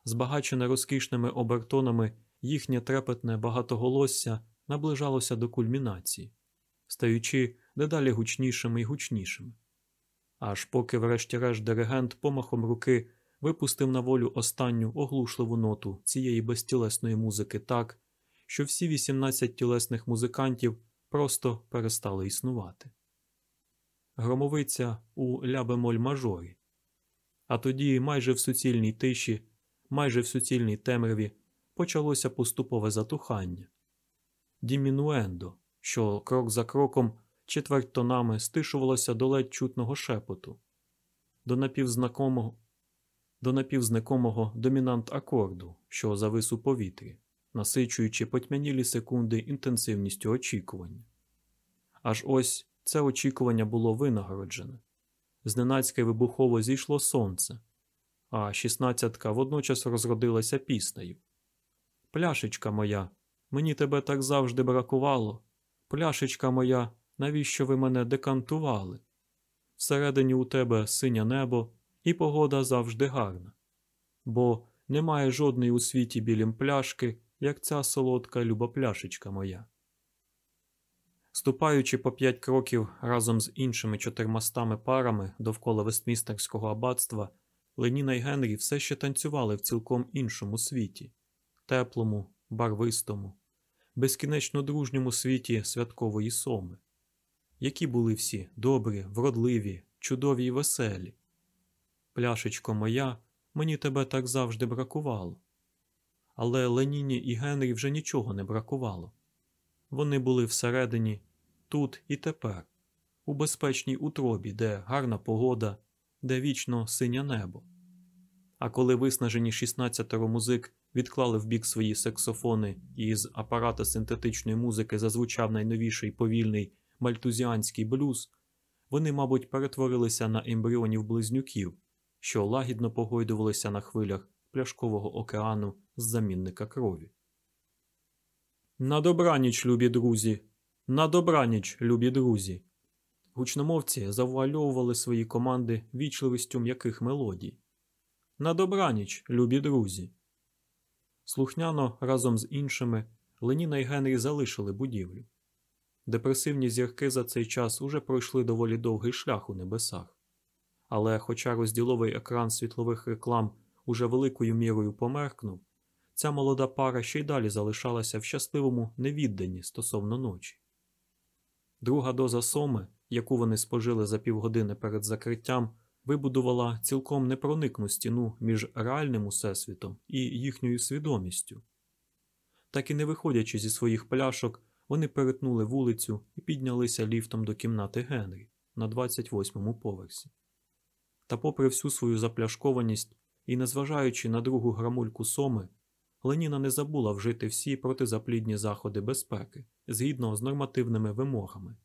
Збагачене розкішними обертонами їхнє трепетне багатоголосся наближалося до кульмінації, стаючи дедалі гучнішими і гучнішими. Аж поки, врешті-решт, диригент помахом руки випустив на волю останню оглушливу ноту цієї безтілесної музики так, що всі 18 тілесних музикантів просто перестали існувати. Громовиця у ля-бемоль мажорі. А тоді, майже в суцільній тиші, майже в суцільній темряві, почалося поступове затухання. Дімінуендо, що крок за кроком четверть тонами стишувалося до ледь чутного шепоту, до напівзнакомого до напівзнакомого домінант акорду, що завис у повітрі, насичуючи потьмянілі секунди інтенсивністю очікування. Аж ось це очікування було винагороджене. Зненацьке вибухово зійшло сонце, а шістнадцятка водночас розродилася піснею. Пляшечка моя, мені тебе так завжди бракувало. Пляшечка моя, навіщо ви мене декантували? Всередині у тебе синє небо, і погода завжди гарна. Бо немає жодної у світі білім пляшки, як ця солодка люба пляшечка моя. Ступаючи по п'ять кроків разом з іншими чотирмастами парами довкола Вестмістерського аббатства, Леніна й Генрі все ще танцювали в цілком іншому світі теплому, барвистому, безкінечно дружньому світі святкової соми, які були всі добрі, вродливі, чудові й веселі. Пляшечко моя, мені тебе так завжди бракувало. Але Леніні і Генрі вже нічого не бракувало. Вони були всередині, тут і тепер, у безпечній утробі, де гарна погода, де вічно синє небо. А коли виснажені 16 музик відклали в бік свої саксофони і з апарата синтетичної музики зазвучав найновіший повільний мальтузіанський блюз, вони, мабуть, перетворилися на ембріонів близнюків, що лагідно погойдувалися на хвилях пляшкового океану з замінника крові. На добраніч, любі друзі, на добраніч, любі друзі. Гучномовці завуальовували свої команди вічливістю м'яких мелодій. На добраніч, любі друзі. Слухняно разом з іншими Леніна і Генрі залишили будівлю. Депресивні зірки за цей час уже пройшли доволі довгий шлях у небесах. Але, хоча розділовий екран світлових реклам уже великою мірою померкнув, ця молода пара ще й далі залишалася в щасливому невідданні стосовно ночі. Друга доза соми, яку вони спожили за півгодини перед закриттям, вибудувала цілком непроникну стіну між реальним усесвітом і їхньою свідомістю. Так і не виходячи зі своїх пляшок, вони перетнули вулицю і піднялися ліфтом до кімнати Генрі на 28-му поверсі. Та, попри всю свою запляшкованість і незважаючи на другу грамульку соми, Леніна не забула вжити всі протизаплідні заходи безпеки згідно з нормативними вимогами.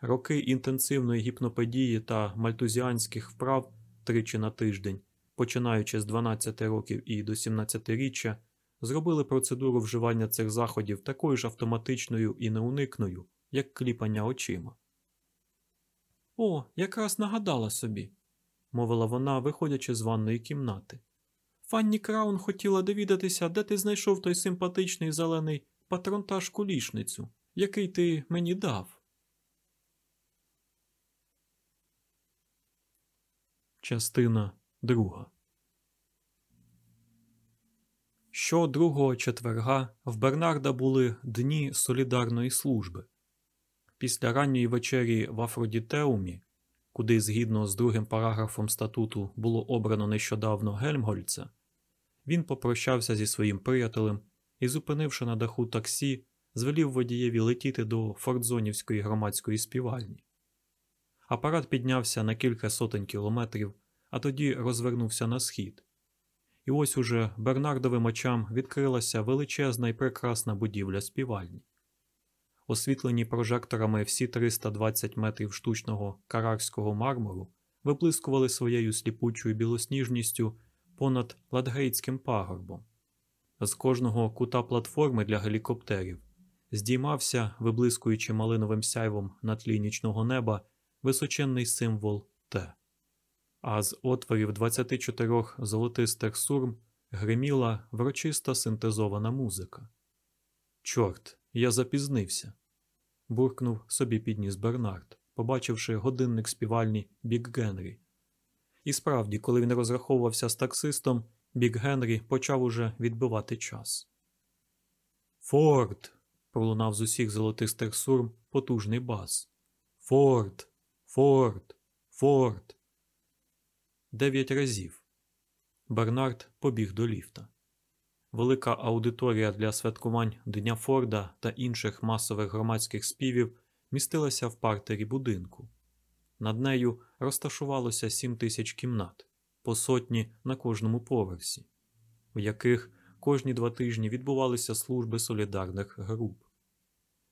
Роки інтенсивної гіпнопедії та мальтузіанських вправ тричі на тиждень, починаючи з 12 років і до 17-річчя, зробили процедуру вживання цих заходів такою ж автоматичною і неуникною, як кліпання очима. О, якраз нагадала собі, мовила вона, виходячи з ванної кімнати. Фанні Краун хотіла довідатися, де ти знайшов той симпатичний зелений патронтаж кулішницю, який ти мені дав. Частина друга. Що другого четверга в Бернарда були дні солідарної служби. Після ранньої вечері в Афродітеумі, куди згідно з другим параграфом статуту було обрано нещодавно Гельмгольца, він попрощався зі своїм приятелем і, зупинивши на даху таксі, звелів водієві летіти до Фордзонівської громадської співальні. Апарат піднявся на кілька сотень кілометрів, а тоді розвернувся на схід. І ось уже Бернардовим очам відкрилася величезна і прекрасна будівля співальні. Освітлені прожекторами всі 320 метрів штучного карарського мармуру виблискували своєю сліпучою білосніжністю понад Ладгейтським пагорбом. З кожного кута платформи для гелікоптерів здіймався, виблискуючи малиновим сяйвом на тлі нічного неба, височенний символ Т. А з отворів 24 золотистих сурм гриміла врочиста синтезована музика. Чорт, я запізнився. буркнув собі підніс Бернард, побачивши годинник співальні Бік Генрі. І справді, коли він розраховувався з таксистом, Бік Генрі почав уже відбивати час. Форд. пролунав з усіх золотистих сурм потужний бас. Форд, Форд, Форд. Дев'ять разів. Бернард побіг до ліфта. Велика аудиторія для святкувань Дня Форда та інших масових громадських співів містилася в партері будинку. Над нею розташувалося сім тисяч кімнат, по сотні на кожному поверсі, в яких кожні два тижні відбувалися служби солідарних груп.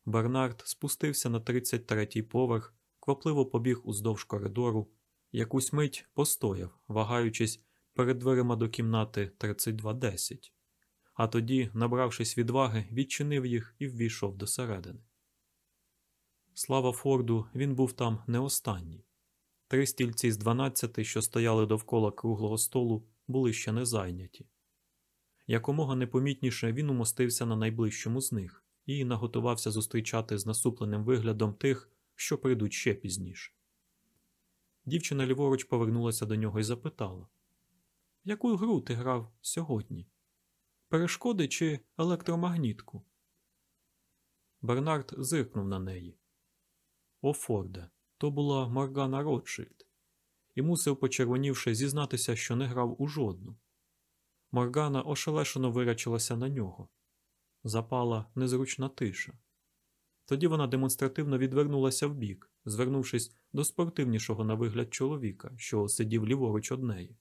Бернард спустився на 33-й поверх, квапливо побіг уздовж коридору, якусь мить постояв, вагаючись перед дверима до кімнати 3210, а тоді, набравшись відваги, відчинив їх і ввійшов до середини. Слава Форду, він був там не останній. Три стільці з 12, що стояли довкола круглого столу, були ще не зайняті. Якомога непомітніше він умостився на найближчому з них і наготувався зустрічати з насупленим виглядом тих, що прийдуть ще пізніше. Дівчина ліворуч повернулася до нього і запитала: Яку гру ти грав сьогодні? Перешкоди чи електромагнітку? Бернард зиркнув на неї. О, Форде, то була Моргана Ротшильд, і мусив, почервонівши, зізнатися, що не грав у жодну. Моргана ошелешено вирачилася на нього. Запала незручна тиша. Тоді вона демонстративно відвернулася вбік, звернувшись до спортивнішого на вигляд чоловіка, що сидів ліворуч од неї.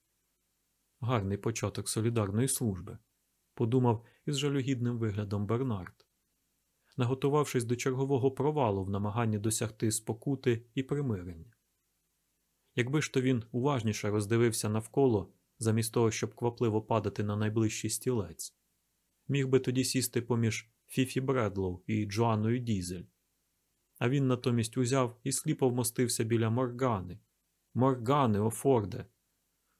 Гарний початок солідарної служби, подумав із жалюгідним виглядом Бернард. Наготувавшись до чергового провалу в намаганні досягти спокути і примирення. Якби ж то він уважніше роздивився навколо, замість того, щоб квапливо падати на найближчий стілець, міг би тоді сісти поміж Фіфі Бредлоу і Джоанною Дізель. А він натомість узяв і сліпо вмостився біля Моргани. Моргани, Офорде,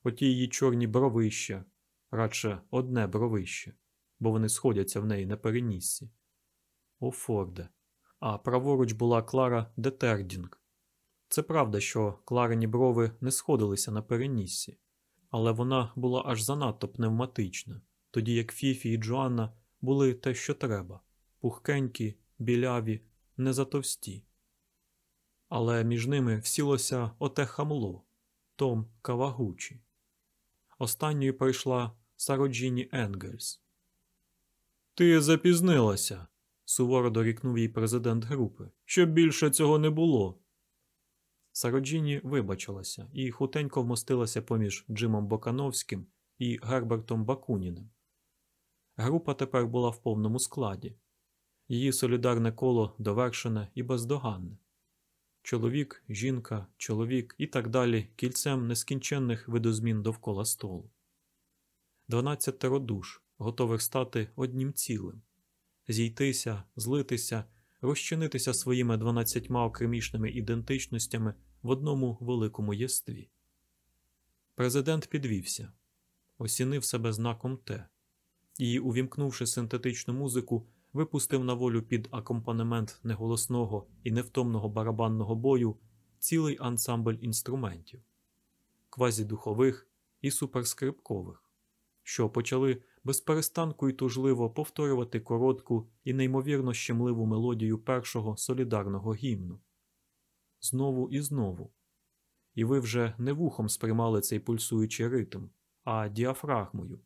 оті її чорні бровища, радше одне бровище, бо вони сходяться в неї на переніссі. Офорде. А праворуч була Клара Детердінг. Це правда, що Кларині брови не сходилися на переніссі, але вона була аж занадто пневматична, тоді як Фіфі і Джоанна були те, що треба пухкенькі, біляві, не затовсті. Але між ними всілося оте хамло Том Кавагучі. Останньою прийшла Сароджіні Енгельс. Ти запізнилася, суворо дорікнув їй президент групи. Щоб більше цього не було. Сароджіні вибачилася і хутенько вмостилася поміж Джимом Бокановським і Гербертом Бакуніним. Група тепер була в повному складі. Її солідарне коло довершене і бездоганне. Чоловік, жінка, чоловік і так далі кільцем нескінченних видозмін довкола столу. Дванадцятеро душ, готових стати однім цілим, зійтися, злитися, розчинитися своїми дванадцятьма окремішними ідентичностями в одному великому єстві. Президент підвівся, осінив себе знаком Т і, увімкнувши синтетичну музику, випустив на волю під акомпанемент неголосного і невтомного барабанного бою цілий ансамбль інструментів квазідухових і суперскрипкових, що почали безперестанку і тужливо повторювати коротку і неймовірно щемливу мелодію першого солідарного гімну. Знову і знову. І ви вже не вухом сприймали цей пульсуючий ритм, а діафрагмою.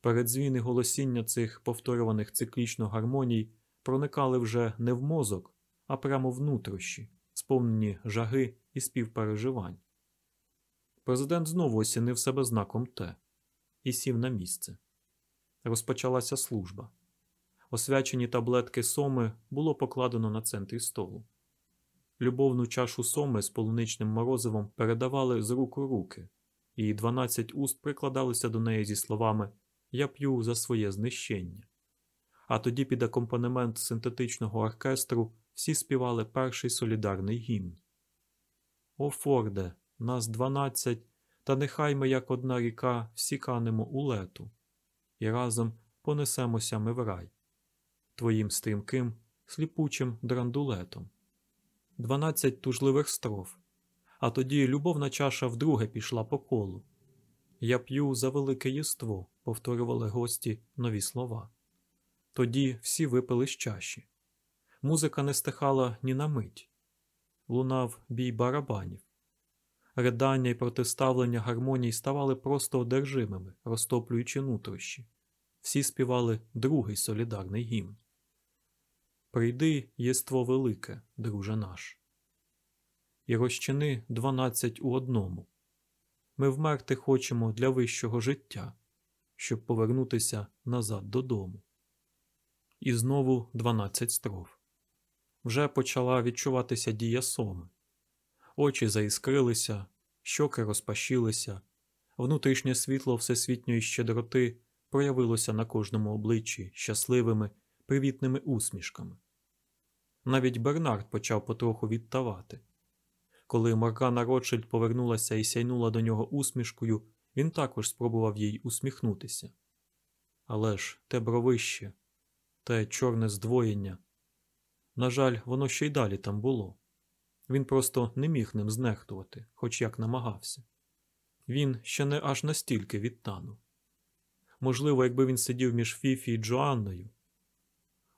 Передзвіни голосіння цих повторюваних циклічно гармоній проникали вже не в мозок, а прямо в нутрощі, сповнені жаги і співпереживань. Президент знову осінив себе знаком Т і сів на місце. Розпочалася служба. Освячені таблетки соми було покладено на центрі столу. Любовну чашу соми з полуничним морозивом передавали з рук у руки, і дванадцять уст прикладалися до неї зі словами Я п'ю за своє знищення. А тоді під акомпанемент синтетичного оркестру всі співали перший солідарний гімн. О, Форде, нас дванадцять, та нехай ми, як одна ріка, всі канемо у лету, і разом понесемося ми в рай, твоїм стрімким, сліпучим драндулетом. Дванадцять тужливих строф, а тоді любовна чаша вдруге пішла по колу. Я п'ю за велике єство, повторювали гості нові слова. Тоді всі випили з чаші. Музика не стихала ні на мить. Лунав бій барабанів. Ридання і протиставлення гармоній ставали просто одержимими, розтоплюючи нутрощі. Всі співали другий солідарний гімн. Прийди, єство велике, друже наш. І розчини дванадцять у одному. Ми вмерти хочемо для вищого життя, щоб повернутися назад додому. І знову дванадцять строф. Вже почала відчуватися дія соми. Очі заіскрилися, щоки розпашілися, внутрішнє світло всесвітньої щедроти проявилося на кожному обличчі щасливими, привітними усмішками. Навіть Бернард почав потроху відтавати. Коли Моргана Ротшильд повернулася і сяйнула до нього усмішкою, він також спробував їй усміхнутися. Але ж те бровище, те чорне здвоєння. На жаль, воно ще й далі там було. Він просто не міг ним знехтувати, хоч як намагався. Він ще не аж настільки відтанув. Можливо, якби він сидів між Фіфі і Джоанною.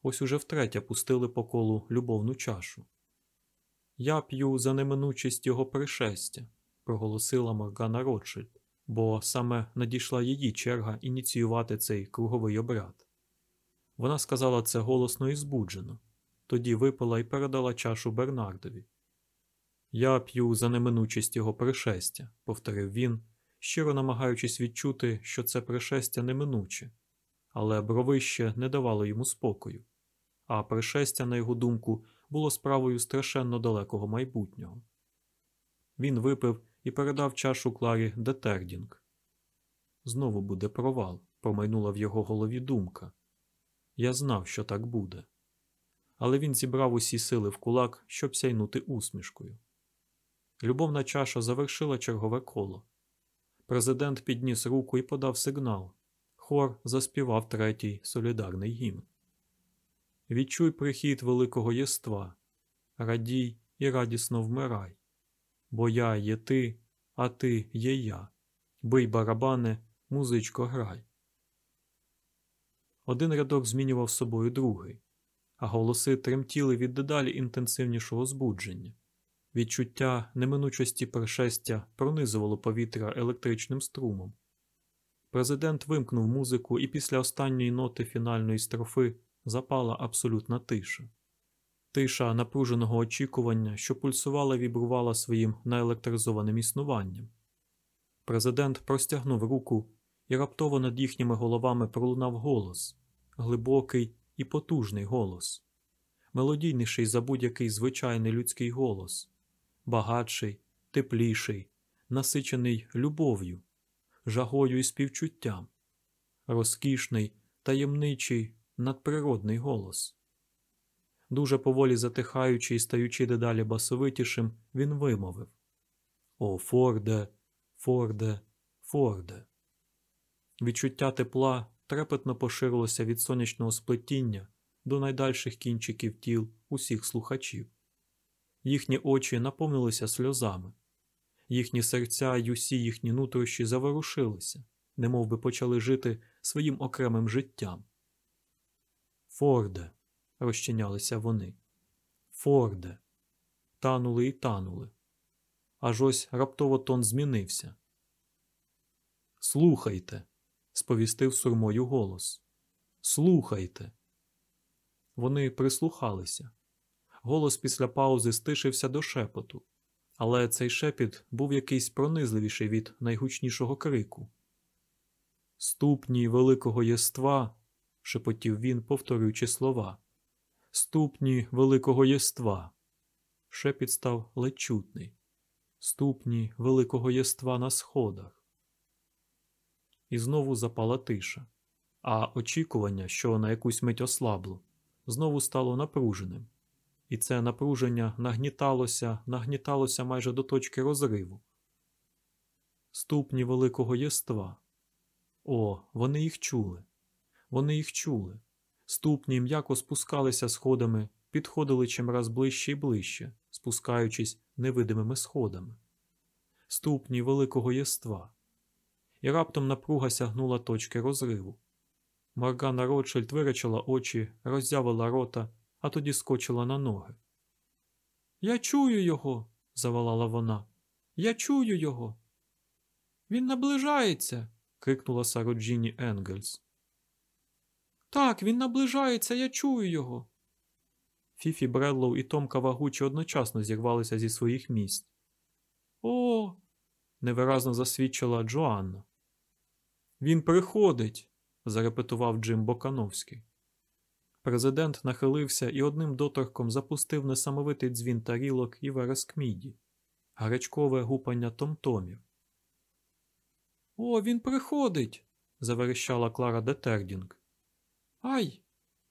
Ось уже втретє пустили по колу любовну чашу. Я п'ю за неминучість його пришестя, проголосила Моргана Ротшильд, бо саме надійшла її черга ініціювати цей круговий обряд. Вона сказала це голосно і збуджено, тоді випила і передала чашу Бернардові. Я п'ю за неминучість його пришестя, повторив він, щиро намагаючись відчути, що це пришестя неминуче, але бровище не давало йому спокою, а пришестя, на його думку, було справою страшенно далекого майбутнього. Він випив і передав чашу Кларі Детердінг. Знову буде провал, промайнула в його голові думка. Я знав, що так буде. Але він зібрав усі сили в кулак, щоб сяйнути усмішкою. Любовна чаша завершила чергове коло. Президент підніс руку і подав сигнал. Хор заспівав третій солідарний гімн. Відчуй прихід великого єства, радій і радісно вмирай, бо я є ти, а ти є я. Бий барабане, музичко грай. Один рядок змінював собою другий, а голоси тремтіли від дедалі інтенсивнішого збудження. Відчуття неминучості пришестя пронизувало повітря електричним струмом. Президент вимкнув музику, і після останньої ноти фінальної строфи запала абсолютна тиша. Тиша напруженого очікування, що пульсувала і вібрувала своїм наелектризованим існуванням. Президент простягнув руку, і раптово над їхніми головами пролунав голос глибокий і потужний голос, мелодійніший за будь-який звичайний людський голос, багатший, тепліший, насичений любов'ю, жагою і співчуттям, розкішний, таємничий, надприродний голос. Дуже поволі затихаючи і стаючи дедалі басовитішим, він вимовив О, Форде, Форде, Форде. Відчуття тепла трепетно поширилося від сонячного сплетіння до найдальших кінчиків тіл усіх слухачів. Їхні очі наповнилися сльозами, їхні серця й усі їхні нутрощі заворушилися, немов би почали жити своїм окремим життям. Форде, розчинялися вони. Форде. Танули і танули. Аж ось раптово тон змінився. Слухайте, сповістив сурмою голос. Слухайте. Вони прислухалися. Голос після паузи стишився до шепоту, але цей шепіт був якийсь пронизливіший від найгучнішого крику. Ступні великого єства, шепотів він, повторюючи слова. Ступні великого єства. Шепіт став ледь чутний. Ступні великого єства на сходах. І знову запала тиша, а очікування, що на якусь мить ослабло, знову стало напруженим і це напруження нагніталося, нагніталося майже до точки розриву. Ступні великого єства. О, вони їх чули. Вони їх чули. Ступні м'яко спускалися сходами, підходили чимраз ближче і ближче, спускаючись невидимими сходами. Ступні великого єства. І раптом напруга сягнула точки розриву. Моргана Ротшильд виречила очі, роззявила рота, а тоді скочила на ноги. Я чую його, заволала вона. Я чую його. Він наближається. крикнула Сароджіні Енгельс. Так, він наближається, я чую його. Фіфі Бредлоу і Том Кавагучі одночасно зірвалися зі своїх місць. О. невиразно засвідчила Джоанна. Він приходить, зарепетував Джим Бокановський. Президент нахилився і одним доторком запустив несамовитий дзвін тарілок і вереск міді, гарячкове гупання томтомів. О, він приходить. заверещала Клара Детердінг. Ай.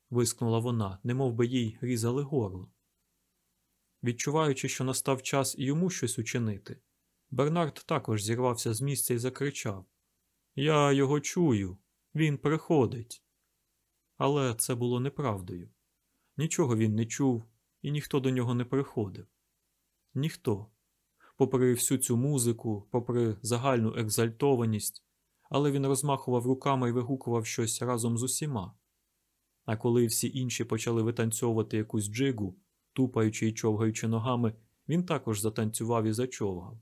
вискнула вона, немов би їй різали горло. Відчуваючи, що настав час і йому щось учинити, Бернард також зірвався з місця і закричав Я його чую, він приходить. Але це було неправдою. Нічого він не чув, і ніхто до нього не приходив. Ніхто. Попри всю цю музику, попри загальну екзальтованість, але він розмахував руками і вигукував щось разом з усіма. А коли всі інші почали витанцьовувати якусь джигу, тупаючи і човгаючи ногами, він також затанцював і зачовгав.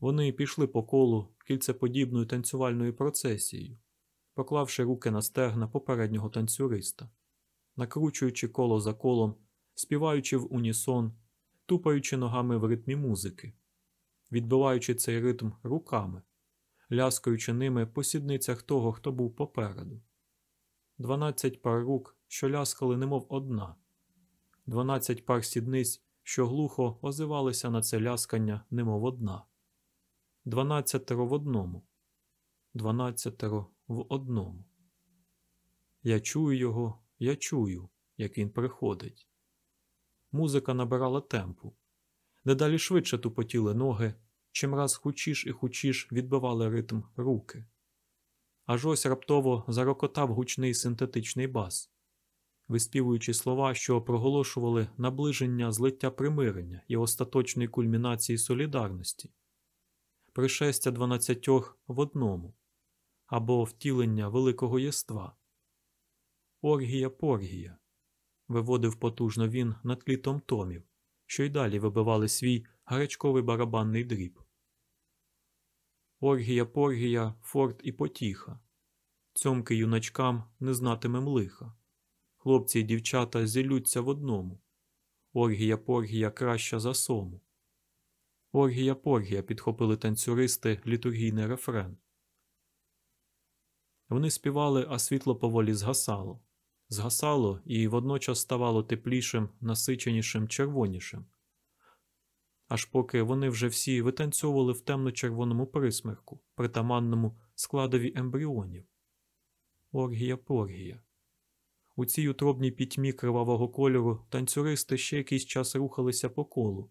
Вони пішли по колу кільцеподібною танцювальною процесією, поклавши руки на стегна попереднього танцюриста, накручуючи коло за колом, співаючи в унісон, тупаючи ногами в ритмі музики, відбиваючи цей ритм руками, ляскаючи ними по сідницях того, хто був попереду. Дванадцять пар рук, що ляскали, немов одна, дванадцять пар сідниць, що глухо озивалися на це ляскання, немов одна. Дванадцятеро в одному, дванадцятеро в одному. Я чую його, я чую, як він приходить. Музика набирала темпу. Дедалі швидше тупотіли ноги, чим раз хучіш і хучіш відбивали ритм руки. Аж ось раптово зарокотав гучний синтетичний бас, виспівуючи слова, що проголошували наближення злиття примирення і остаточної кульмінації солідарності, пришестя дванадцятьох в одному або втілення великого єства. Оргія Поргія виводив потужно він на тлі томтомів, що й далі вибивали свій гарячковий барабанний дріб. Оргія Поргія, Форт і Потіха. Цьомки юначкам не знатимем лиха. Хлопці й дівчата зілються в одному. Оргія Поргія краща за сому. Оргія Поргія підхопили танцюристи літургійний рефрен. Вони співали, а світло поволі згасало. Згасало і водночас ставало теплішим, насиченішим, червонішим. Аж поки вони вже всі витанцьовували в темно-червоному присмерку, притаманному складові ембріонів. Оргія Поргія. У цій утробній пітьмі кривавого кольору танцюристи ще якийсь час рухалися по колу,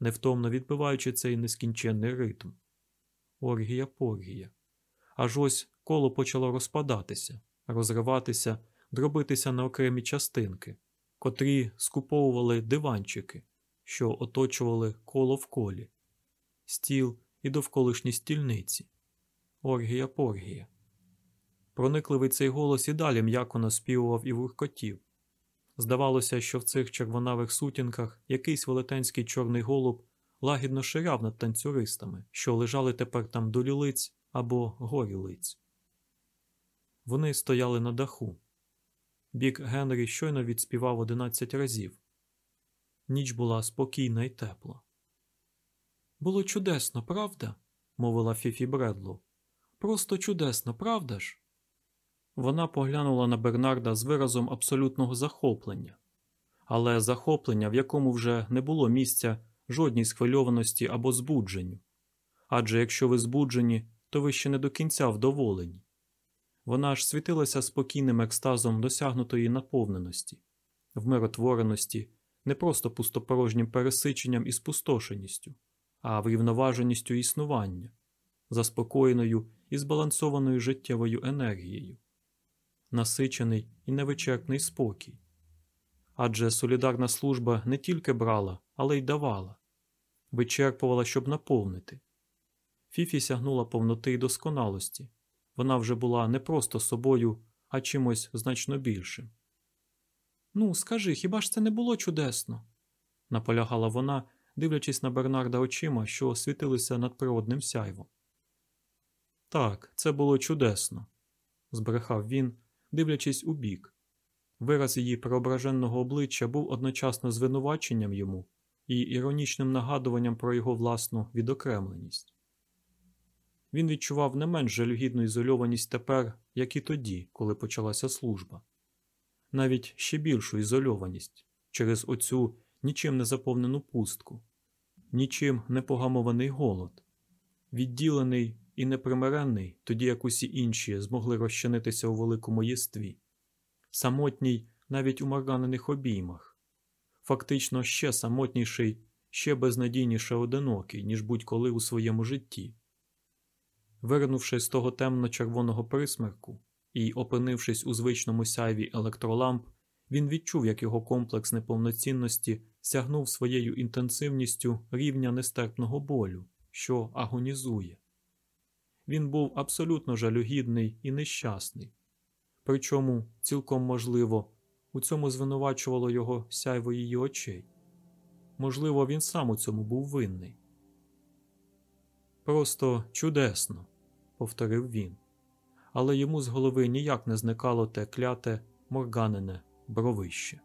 невтомно відбиваючи цей нескінченний ритм. Оргія Поргія. Аж ось коло почало розпадатися, розриватися, дробитися на окремі частинки, котрі скуповували диванчики, що оточували коло в колі, стіл і довколишні стільниці. Оргія Поргія. Проникливий цей голос і далі м'яко наспівував і вуркотів. Здавалося, що в цих червонавих сутінках якийсь велетенський чорний голуб лагідно ширяв над танцюристами, що лежали тепер там долі лиць або горі лиць. Вони стояли на даху. Бік Генрі щойно відспівав одинадцять разів. Ніч була спокійна і тепла. Було чудесно, правда? мовила Фіфі Бредлоу. Просто чудесно, правда ж? Вона поглянула на Бернарда з виразом абсолютного захоплення, але захоплення, в якому вже не було місця жодній схвильованості або збудженню. Адже якщо ви збуджені, то ви ще не до кінця вдоволені. Вона ж світилася спокійним екстазом досягнутої наповненості, вмиротвореності, не просто пустопорожнім пересиченням і спустошеністю, а врівноваженістю існування, заспокоєною і збалансованою життєвою енергією, насичений і невичерпний спокій. Адже солідарна служба не тільки брала, але й давала, вичерпувала, щоб наповнити. Фіфі сягнула повноти й досконалості. Вона вже була не просто собою, а чимось значно більшим. Ну, скажи, хіба ж це не було чудесно? наполягала вона, дивлячись на Бернарда очима, що світилися над природним сяйвом. Так, це було чудесно, збрехав він, дивлячись у бік. Вираз її преображеного обличчя був одночасно звинуваченням йому і іронічним нагадуванням про його власну відокремленість. Він відчував не менш жалюгідну ізольованість тепер, як і тоді, коли почалася служба, навіть ще більшу ізольованість через оцю нічим не заповнену пустку, нічим не погамований голод, відділений і непримиренний, тоді як усі інші змогли розчинитися у великому єстві, самотній навіть у марганених обіймах, фактично ще самотніший, ще безнадійніше одинокий, ніж будь-коли у своєму житті. Вирнувши з того темно-червоного присмерку і опинившись у звичному сяйві електроламп, він відчув, як його комплекс неповноцінності сягнув своєю інтенсивністю рівня нестерпного болю, що агонізує. Він був абсолютно жалюгідний і нещасний. Причому, цілком можливо, у цьому звинувачувало його сяйво її очей. Можливо, він сам у цьому був винний. Просто чудесно, повторив він, але йому з голови ніяк не зникало те кляте морганине бровище.